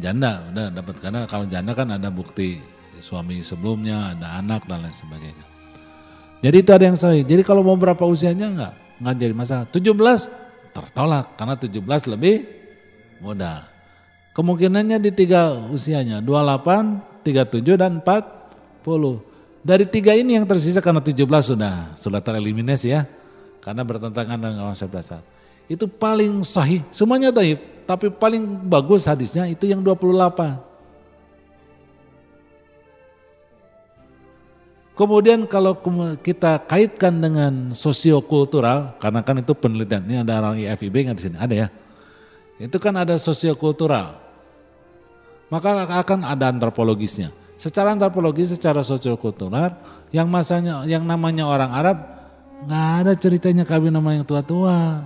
janda, udah dapat karena kalau janda kan ada bukti suami sebelumnya, ada anak dan lain sebagainya. Jadi itu ada yang sahih. Jadi kalau mau berapa usianya enggak, enggak jadi masalah. 17 tertolak karena 17 lebih muda. Kemungkinannya di tiga usianya, 28, 37 dan 40. Dari tiga ini yang tersisa karena 17 sudah sudah tereliminasi ya. Karena bertentangan dengan konsep dasar. Itu paling sahih, semuanya taib, tapi paling bagus hadisnya itu yang 28. Kemudian kalau kita kaitkan dengan sosiokultural, karena kan itu penelitian, ini ada orang IFIB nggak di sini? Ada ya. Itu kan ada sosiokultural maka akan ada antropologisnya. Secara antropologis, secara sosiokultural, yang masanya, yang namanya orang Arab nggak ada ceritanya kawin sama yang tua-tua.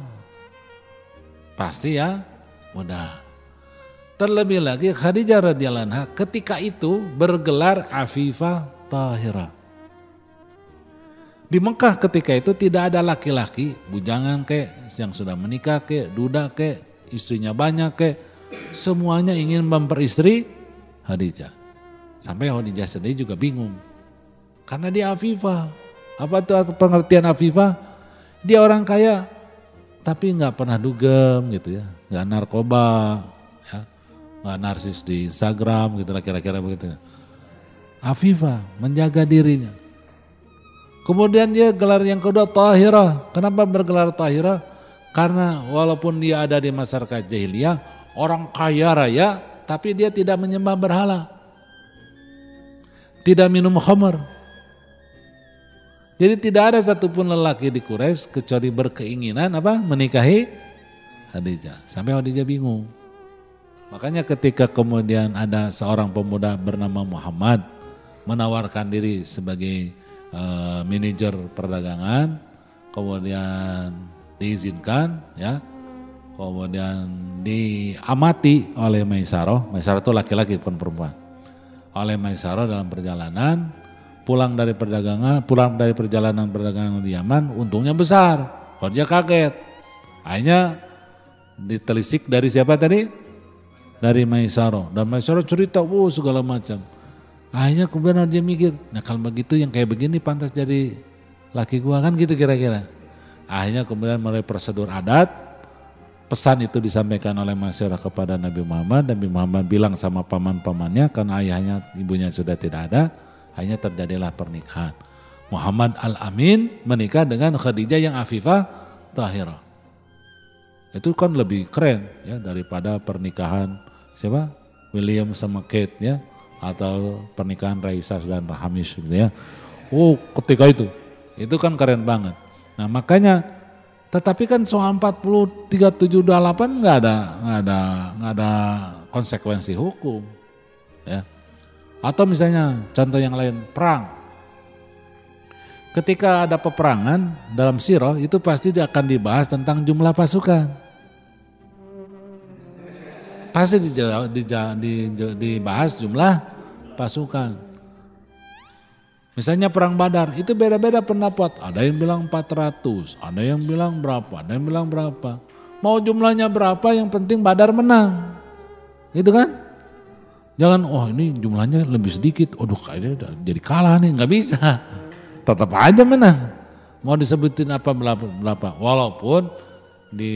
Pasti ya, mudah. Terlebih lagi Khadijah radhiyallahu ketika itu bergelar Afifah Tahira. Di Mekah ketika itu tidak ada laki-laki, bujangan kek, yang sudah menikah kek, duda kek, istrinya banyak kek, semuanya ingin memperistri Khadijah. Sampai Khadijah sendiri juga bingung. Karena dia Afifah. Apa itu pengertian Afifah? Dia orang kaya tapi nggak pernah dugem gitu ya, nggak narkoba, ya, nggak narsis di Instagram gitu lah kira-kira begitu. Afifah menjaga dirinya. Kemudian dia gelar yang kedua Tahirah. Kenapa bergelar Tahirah? Karena walaupun dia ada di masyarakat jahiliyah, orang kaya raya tapi dia tidak menyembah berhala. Tidak minum khamar. Jadi tidak ada satupun lelaki di Quraisy kecuali berkeinginan apa? Menikahi Khadijah. Sampai Khadijah bingung. Makanya ketika kemudian ada seorang pemuda bernama Muhammad menawarkan diri sebagai uh, manajer perdagangan, kemudian diizinkan ya kemudian diamati oleh Maisaro, Maisaro itu laki-laki bukan perempuan. Oleh Maisaro dalam perjalanan, pulang dari perdagangan, pulang dari perjalanan perdagangan di Yaman, untungnya besar. Kalau kaget. Akhirnya ditelisik dari siapa tadi? Dari Maisaro. Dan Maisaro cerita, wow segala macam. Akhirnya kemudian dia mikir, nah kalau begitu yang kayak begini pantas jadi laki gua kan gitu kira-kira. Akhirnya kemudian mulai prosedur adat, pesan itu disampaikan oleh masyarakat kepada Nabi Muhammad. Nabi Muhammad bilang sama paman-pamannya karena ayahnya ibunya sudah tidak ada, hanya terjadilah pernikahan. Muhammad Al-Amin menikah dengan Khadijah yang Afifah Tahirah. Itu kan lebih keren ya daripada pernikahan siapa? William sama Kate ya atau pernikahan Raisa dan Rahamis gitu ya. Oh, ketika itu itu kan keren banget. Nah, makanya tetapi kan soal 40 37 28 nggak ada nggak ada nggak ada konsekuensi hukum. Ya. Atau misalnya contoh yang lain perang. Ketika ada peperangan dalam siroh itu pasti akan dibahas tentang jumlah pasukan. Pasti dibahas jumlah pasukan. Misalnya perang Badar, itu beda-beda pendapat. Ada yang bilang 400, ada yang bilang berapa, ada yang bilang berapa. Mau jumlahnya berapa, yang penting Badar menang. Gitu kan? Jangan, oh ini jumlahnya lebih sedikit, aduh kayaknya jadi kalah nih, nggak bisa. Tetap aja menang. Mau disebutin apa berapa, berapa. Walaupun di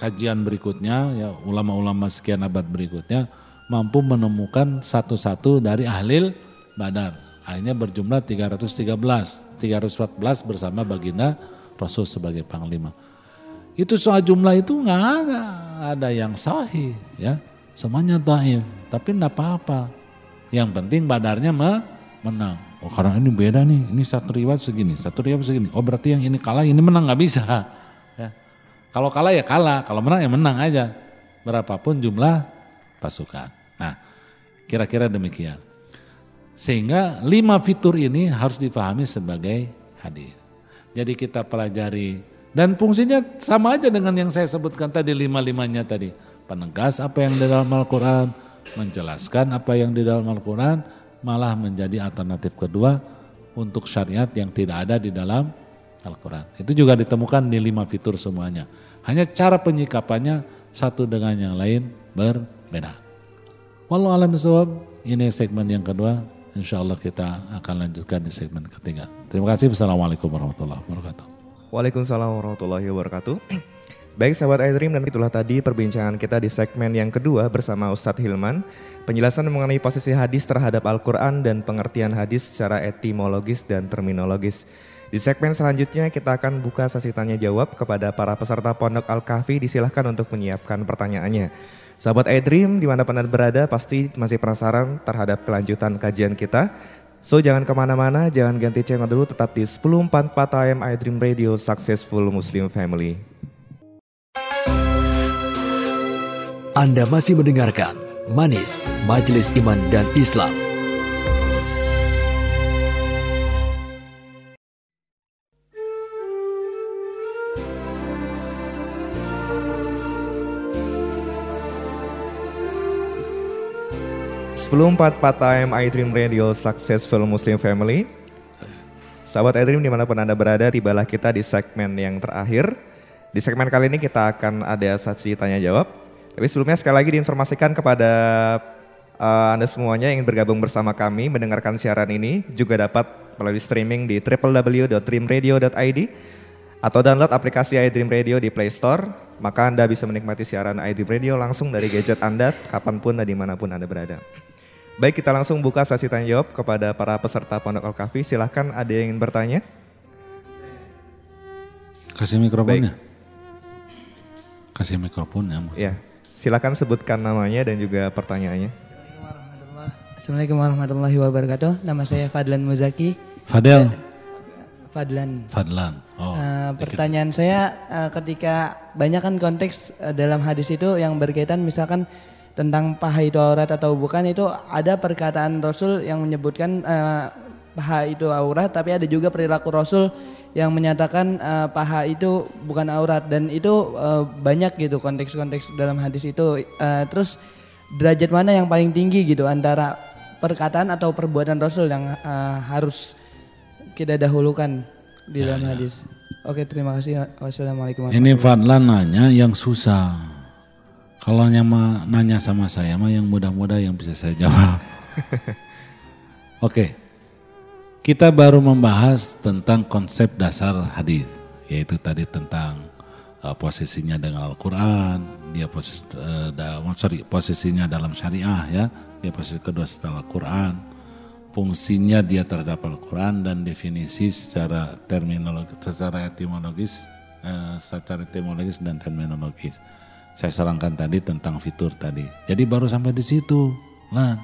kajian berikutnya, ya ulama-ulama sekian abad berikutnya, mampu menemukan satu-satu dari ahli badar. Akhirnya berjumlah 313, 314 bersama baginda Rasul sebagai panglima. Itu soal jumlah itu nggak ada, ada yang sahih ya. Semuanya taif, tapi enggak apa-apa. Yang penting badarnya menang. Oh karena ini beda nih, ini satu riwayat segini, satu riwayat segini. Oh berarti yang ini kalah, ini menang nggak bisa. Kalau kalah ya kalah, kalau menang ya menang aja. Berapapun jumlah pasukan. Nah kira-kira demikian. Sehingga lima fitur ini harus difahami sebagai hadis. Jadi kita pelajari dan fungsinya sama aja dengan yang saya sebutkan tadi lima-limanya tadi. Penegas apa yang di dalam Al-Quran, menjelaskan apa yang di dalam Al-Quran, malah menjadi alternatif kedua untuk syariat yang tidak ada di dalam Al-Quran. Itu juga ditemukan di lima fitur semuanya. Hanya cara penyikapannya satu dengan yang lain berbeda. Walau alam ini segmen yang kedua. Insya Allah kita akan lanjutkan di segmen ketiga. Terima kasih. Wassalamualaikum warahmatullahi wabarakatuh. Waalaikumsalam warahmatullahi wabarakatuh. Baik sahabat iDream dan itulah tadi perbincangan kita di segmen yang kedua bersama Ustadz Hilman. Penjelasan mengenai posisi hadis terhadap Al-Quran dan pengertian hadis secara etimologis dan terminologis. Di segmen selanjutnya kita akan buka sesi tanya jawab kepada para peserta Pondok Al-Kahfi. Disilahkan untuk menyiapkan pertanyaannya. Sahabat iDream di mana pun anda berada pasti masih penasaran terhadap kelanjutan kajian kita. So jangan ke mana-mana, jangan ganti channel dulu, tetap di 1044 AM iDream Radio Successful Muslim Family. Anda masih mendengarkan Manis, Majelis Iman dan Islam. Sebelum 44 time iDream Radio Successful Muslim Family. Sahabat iDream di mana pun Anda berada Tibalah kita di segmen yang terakhir. Di segmen kali ini kita akan ada sesi tanya jawab. Tapi sebelumnya sekali lagi diinformasikan kepada uh, Anda semuanya yang bergabung bersama kami mendengarkan siaran ini juga dapat melalui streaming di www.dreamradio.id atau download aplikasi iDream Radio di Play Store, maka Anda bisa menikmati siaran iDream Radio langsung dari gadget Anda kapan pun dan di mana pun Anda berada. Baik, kita langsung buka sesi tanya jawab kepada para peserta Pondok Al-Kahfi. Silahkan ada yang ingin bertanya? Kasih mikrofonnya. Baik. Kasih mikrofonnya. Ya. Silakan sebutkan namanya dan juga pertanyaannya. Assalamualaikum warahmatullahi wabarakatuh. Nama saya Fadlan Muzaki. Fadel. Fadlan. Fadlan. Oh. Uh, pertanyaan saya uh, ketika banyak kan konteks uh, dalam hadis itu yang berkaitan misalkan tentang paha itu aurat atau bukan itu ada perkataan Rasul yang menyebutkan uh, paha itu aurat tapi ada juga perilaku Rasul yang menyatakan uh, paha itu bukan aurat dan itu uh, banyak gitu konteks-konteks dalam hadis itu uh, terus derajat mana yang paling tinggi gitu antara perkataan atau perbuatan Rasul yang uh, harus kita dahulukan di ya, dalam ya. hadis. Oke, terima kasih. Wassalamualaikum Ini Fadlan nanya yang susah. Kalau nyama nanya sama saya mah yang mudah-mudah yang bisa saya jawab. *laughs* Oke. Kita baru membahas tentang konsep dasar hadis, yaitu tadi tentang uh, posisinya dengan Al-Quran, dia posisi, uh, da, sorry, posisinya dalam syariah ya, dia posisi kedua setelah Al-Quran, fungsinya dia terhadap Al-Quran dan definisi secara terminologi, secara etimologis, uh, secara etimologis dan terminologis. Saya serangkan tadi tentang fitur tadi. Jadi baru sampai di situ, lan.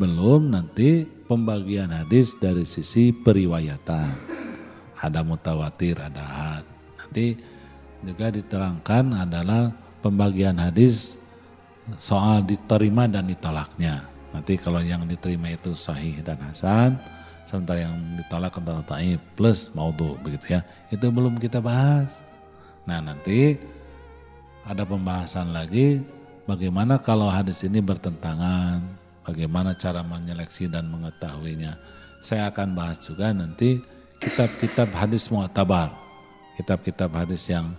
Belum nanti pembagian hadis dari sisi periwayatan. Ada mutawatir, ada had. Nanti juga diterangkan adalah pembagian hadis soal diterima dan ditolaknya. Nanti kalau yang diterima itu sahih dan hasan, sementara yang ditolak adalah taib plus maudhu begitu ya. Itu belum kita bahas. Nah nanti ada pembahasan lagi bagaimana kalau hadis ini bertentangan bagaimana cara menyeleksi dan mengetahuinya. saya akan bahas juga nanti kitab-kitab hadis mu'tabar, kitab-kitab hadis yang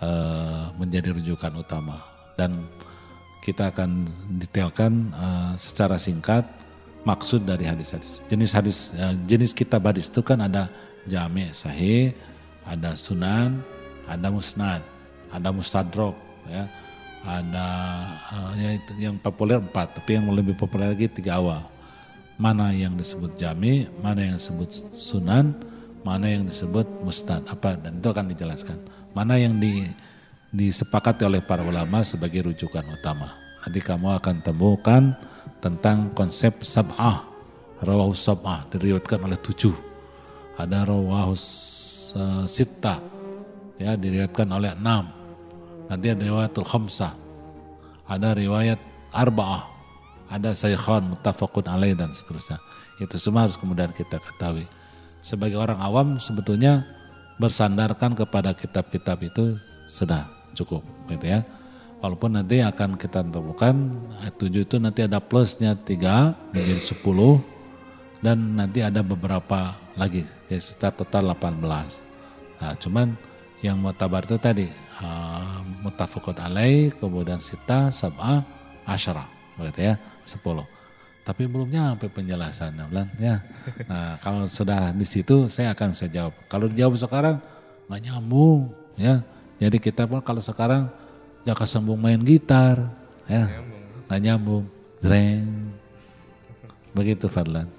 uh, menjadi rujukan utama dan kita akan detailkan uh, secara singkat maksud dari hadis-hadis. Jenis hadis uh, jenis kitab hadis itu kan ada jami' sahih, ada sunan, ada musnad, ada mustadrok ya. Ada uh, ya yang populer empat, tapi yang lebih populer lagi tiga awal mana yang disebut jami, mana yang disebut sunan, mana yang disebut musnad apa dan itu akan dijelaskan. Mana yang di, disepakati oleh para ulama sebagai rujukan utama. Nanti kamu akan temukan tentang konsep sab'ah, rawahus sab'ah diriwayatkan oleh tujuh. Ada rawahus uh, sitta, ya diriwayatkan oleh enam. Nanti ada riwayatul khamsah, ada riwayat arba'ah, ada saykhan muttafaqun alaih dan seterusnya. Itu semua harus kemudian kita ketahui. Sebagai orang awam sebetulnya bersandarkan kepada kitab-kitab itu sudah cukup gitu ya. Walaupun nanti akan kita temukan tujuh itu nanti ada plusnya tiga menjadi sepuluh dan nanti ada beberapa lagi ya sekitar total 18. Nah, cuman yang mutabar itu tadi uh, mutafakun alaih kemudian sita sab'a asyara begitu ya. 10. Tapi belum nyampe penjelasannya, Blan. Ya. Nah, kalau sudah di situ saya akan saya jawab. Kalau dijawab sekarang nggak nyambung, ya. Jadi kita pun kalau sekarang jaka sambung main gitar, ya. Nggak nyambung. Zreng. Begitu Fadlan.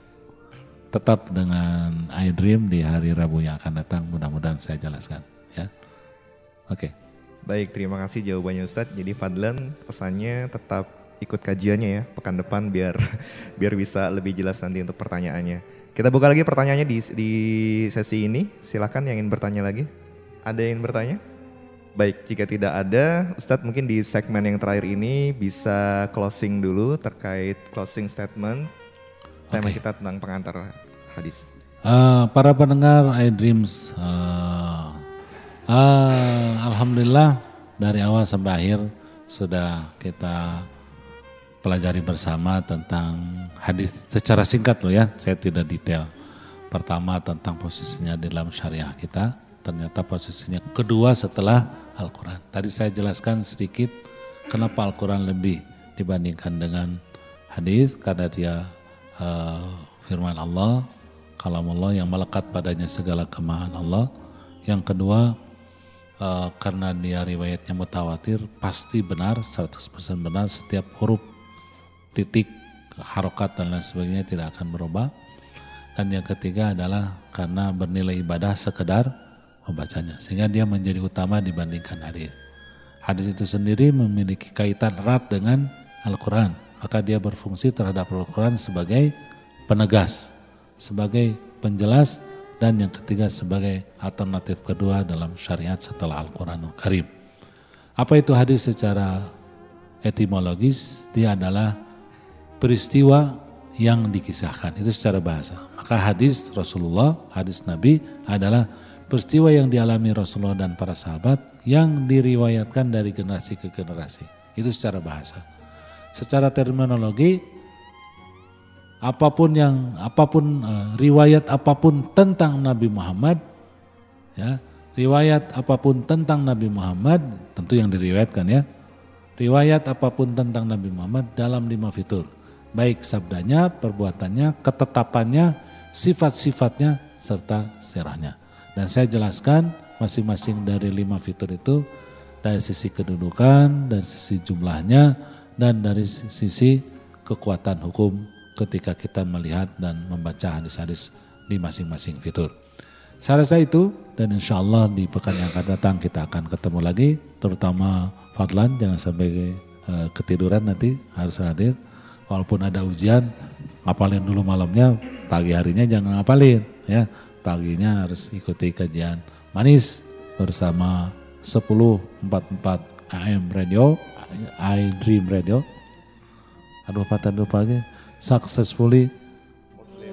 Tetap dengan iDream di hari Rabu yang akan datang. Mudah-mudahan saya jelaskan. Ya. Oke. Okay. Baik, terima kasih jawabannya Ustadz. Jadi Fadlan pesannya tetap ikut kajiannya ya pekan depan biar *laughs* biar bisa lebih jelas nanti untuk pertanyaannya. Kita buka lagi pertanyaannya di di sesi ini. Silakan yang ingin bertanya lagi. Ada yang ingin bertanya? Baik, jika tidak ada, Ustadz mungkin di segmen yang terakhir ini bisa closing dulu terkait closing statement tema okay. kita tentang pengantar hadis. Uh, para pendengar iDreams, uh, uh, Alhamdulillah dari awal sampai akhir sudah kita pelajari bersama tentang hadis secara singkat loh ya, saya tidak detail. Pertama tentang posisinya dalam syariah kita, ternyata posisinya kedua setelah Al-Quran. Tadi saya jelaskan sedikit kenapa Al-Quran lebih dibandingkan dengan hadis karena dia uh, firman Allah, kalam Allah yang melekat padanya segala kemahan Allah. Yang kedua uh, karena dia riwayatnya mutawatir pasti benar 100% benar setiap huruf titik harokat dan lain sebagainya tidak akan berubah. Dan yang ketiga adalah karena bernilai ibadah sekedar membacanya. Sehingga dia menjadi utama dibandingkan hadis. Hadis itu sendiri memiliki kaitan erat dengan Al-Quran. Maka dia berfungsi terhadap Al-Quran sebagai penegas, sebagai penjelas, dan yang ketiga sebagai alternatif kedua dalam syariat setelah Al-Quranul Karim. Apa itu hadis secara etimologis? Dia adalah peristiwa yang dikisahkan itu secara bahasa. Maka hadis Rasulullah, hadis Nabi adalah peristiwa yang dialami Rasulullah dan para sahabat yang diriwayatkan dari generasi ke generasi. Itu secara bahasa. Secara terminologi apa pun yang apa pun uh, riwayat apa pun tentang Nabi Muhammad ya, riwayat apa pun tentang Nabi Muhammad tentu yang diriwayatkan ya. Riwayat apa pun tentang Nabi Muhammad dalam lima fitur baik sabdanya, perbuatannya, ketetapannya, sifat-sifatnya, serta serahnya. Dan saya jelaskan masing-masing dari lima fitur itu dari sisi kedudukan, dari sisi jumlahnya, dan dari sisi kekuatan hukum ketika kita melihat dan membaca hadis-hadis di masing-masing fitur. Saya rasa itu dan insya Allah di pekan yang akan datang kita akan ketemu lagi. Terutama Fadlan jangan sampai uh, ketiduran nanti harus hadir. Walaupun ada ujian ngapalin dulu malamnya pagi harinya jangan ngapalin ya. Paginya harus ikuti kajian manis bersama 1044 AM Radio I Dream Radio. Aduh apa tanda pagi successfully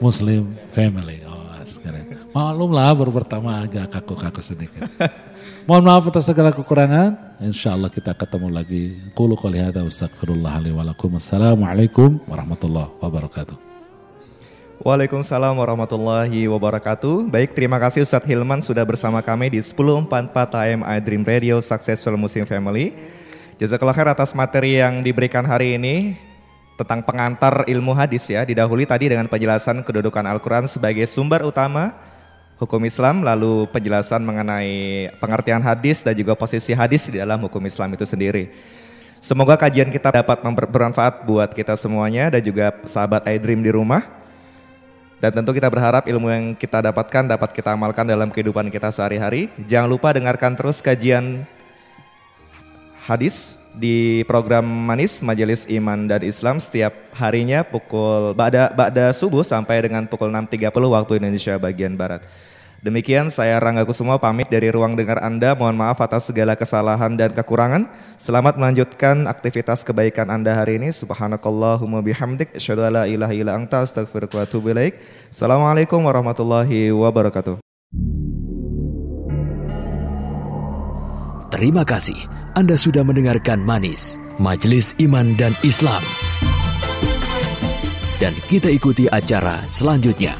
Muslim family oh sekarang maklum lah baru pertama agak kaku-kaku sedikit *laughs* Mohon maaf atas segala kekurangan. Insya Allah kita ketemu lagi. Qulu qali hadha wa Assalamualaikum warahmatullahi wabarakatuh. Waalaikumsalam warahmatullahi wabarakatuh. Baik, terima kasih Ustadz Hilman sudah bersama kami di 1044 AM iDream Radio Successful Muslim Family. Jazakallah khair atas materi yang diberikan hari ini tentang pengantar ilmu hadis ya. Didahului tadi dengan penjelasan kedudukan Al-Quran sebagai sumber utama hukum Islam, lalu penjelasan mengenai pengertian hadis dan juga posisi hadis di dalam hukum Islam itu sendiri. Semoga kajian kita dapat bermanfaat buat kita semuanya dan juga sahabat iDream di rumah. Dan tentu kita berharap ilmu yang kita dapatkan dapat kita amalkan dalam kehidupan kita sehari-hari. Jangan lupa dengarkan terus kajian hadis di program Manis Majelis Iman dan Islam setiap harinya pukul ba'da, ba'da subuh sampai dengan pukul 6.30 waktu Indonesia bagian Barat. Demikian saya Rangga Kusuma pamit dari ruang dengar Anda. Mohon maaf atas segala kesalahan dan kekurangan. Selamat melanjutkan aktivitas kebaikan Anda hari ini. Subhanakallahumma bihamdik. Asyhadu alla ilaha illa anta astaghfiruka wa. Assalamualaikum warahmatullahi wabarakatuh. Terima kasih Anda sudah mendengarkan Manis, Majelis Iman dan Islam. Dan kita ikuti acara selanjutnya.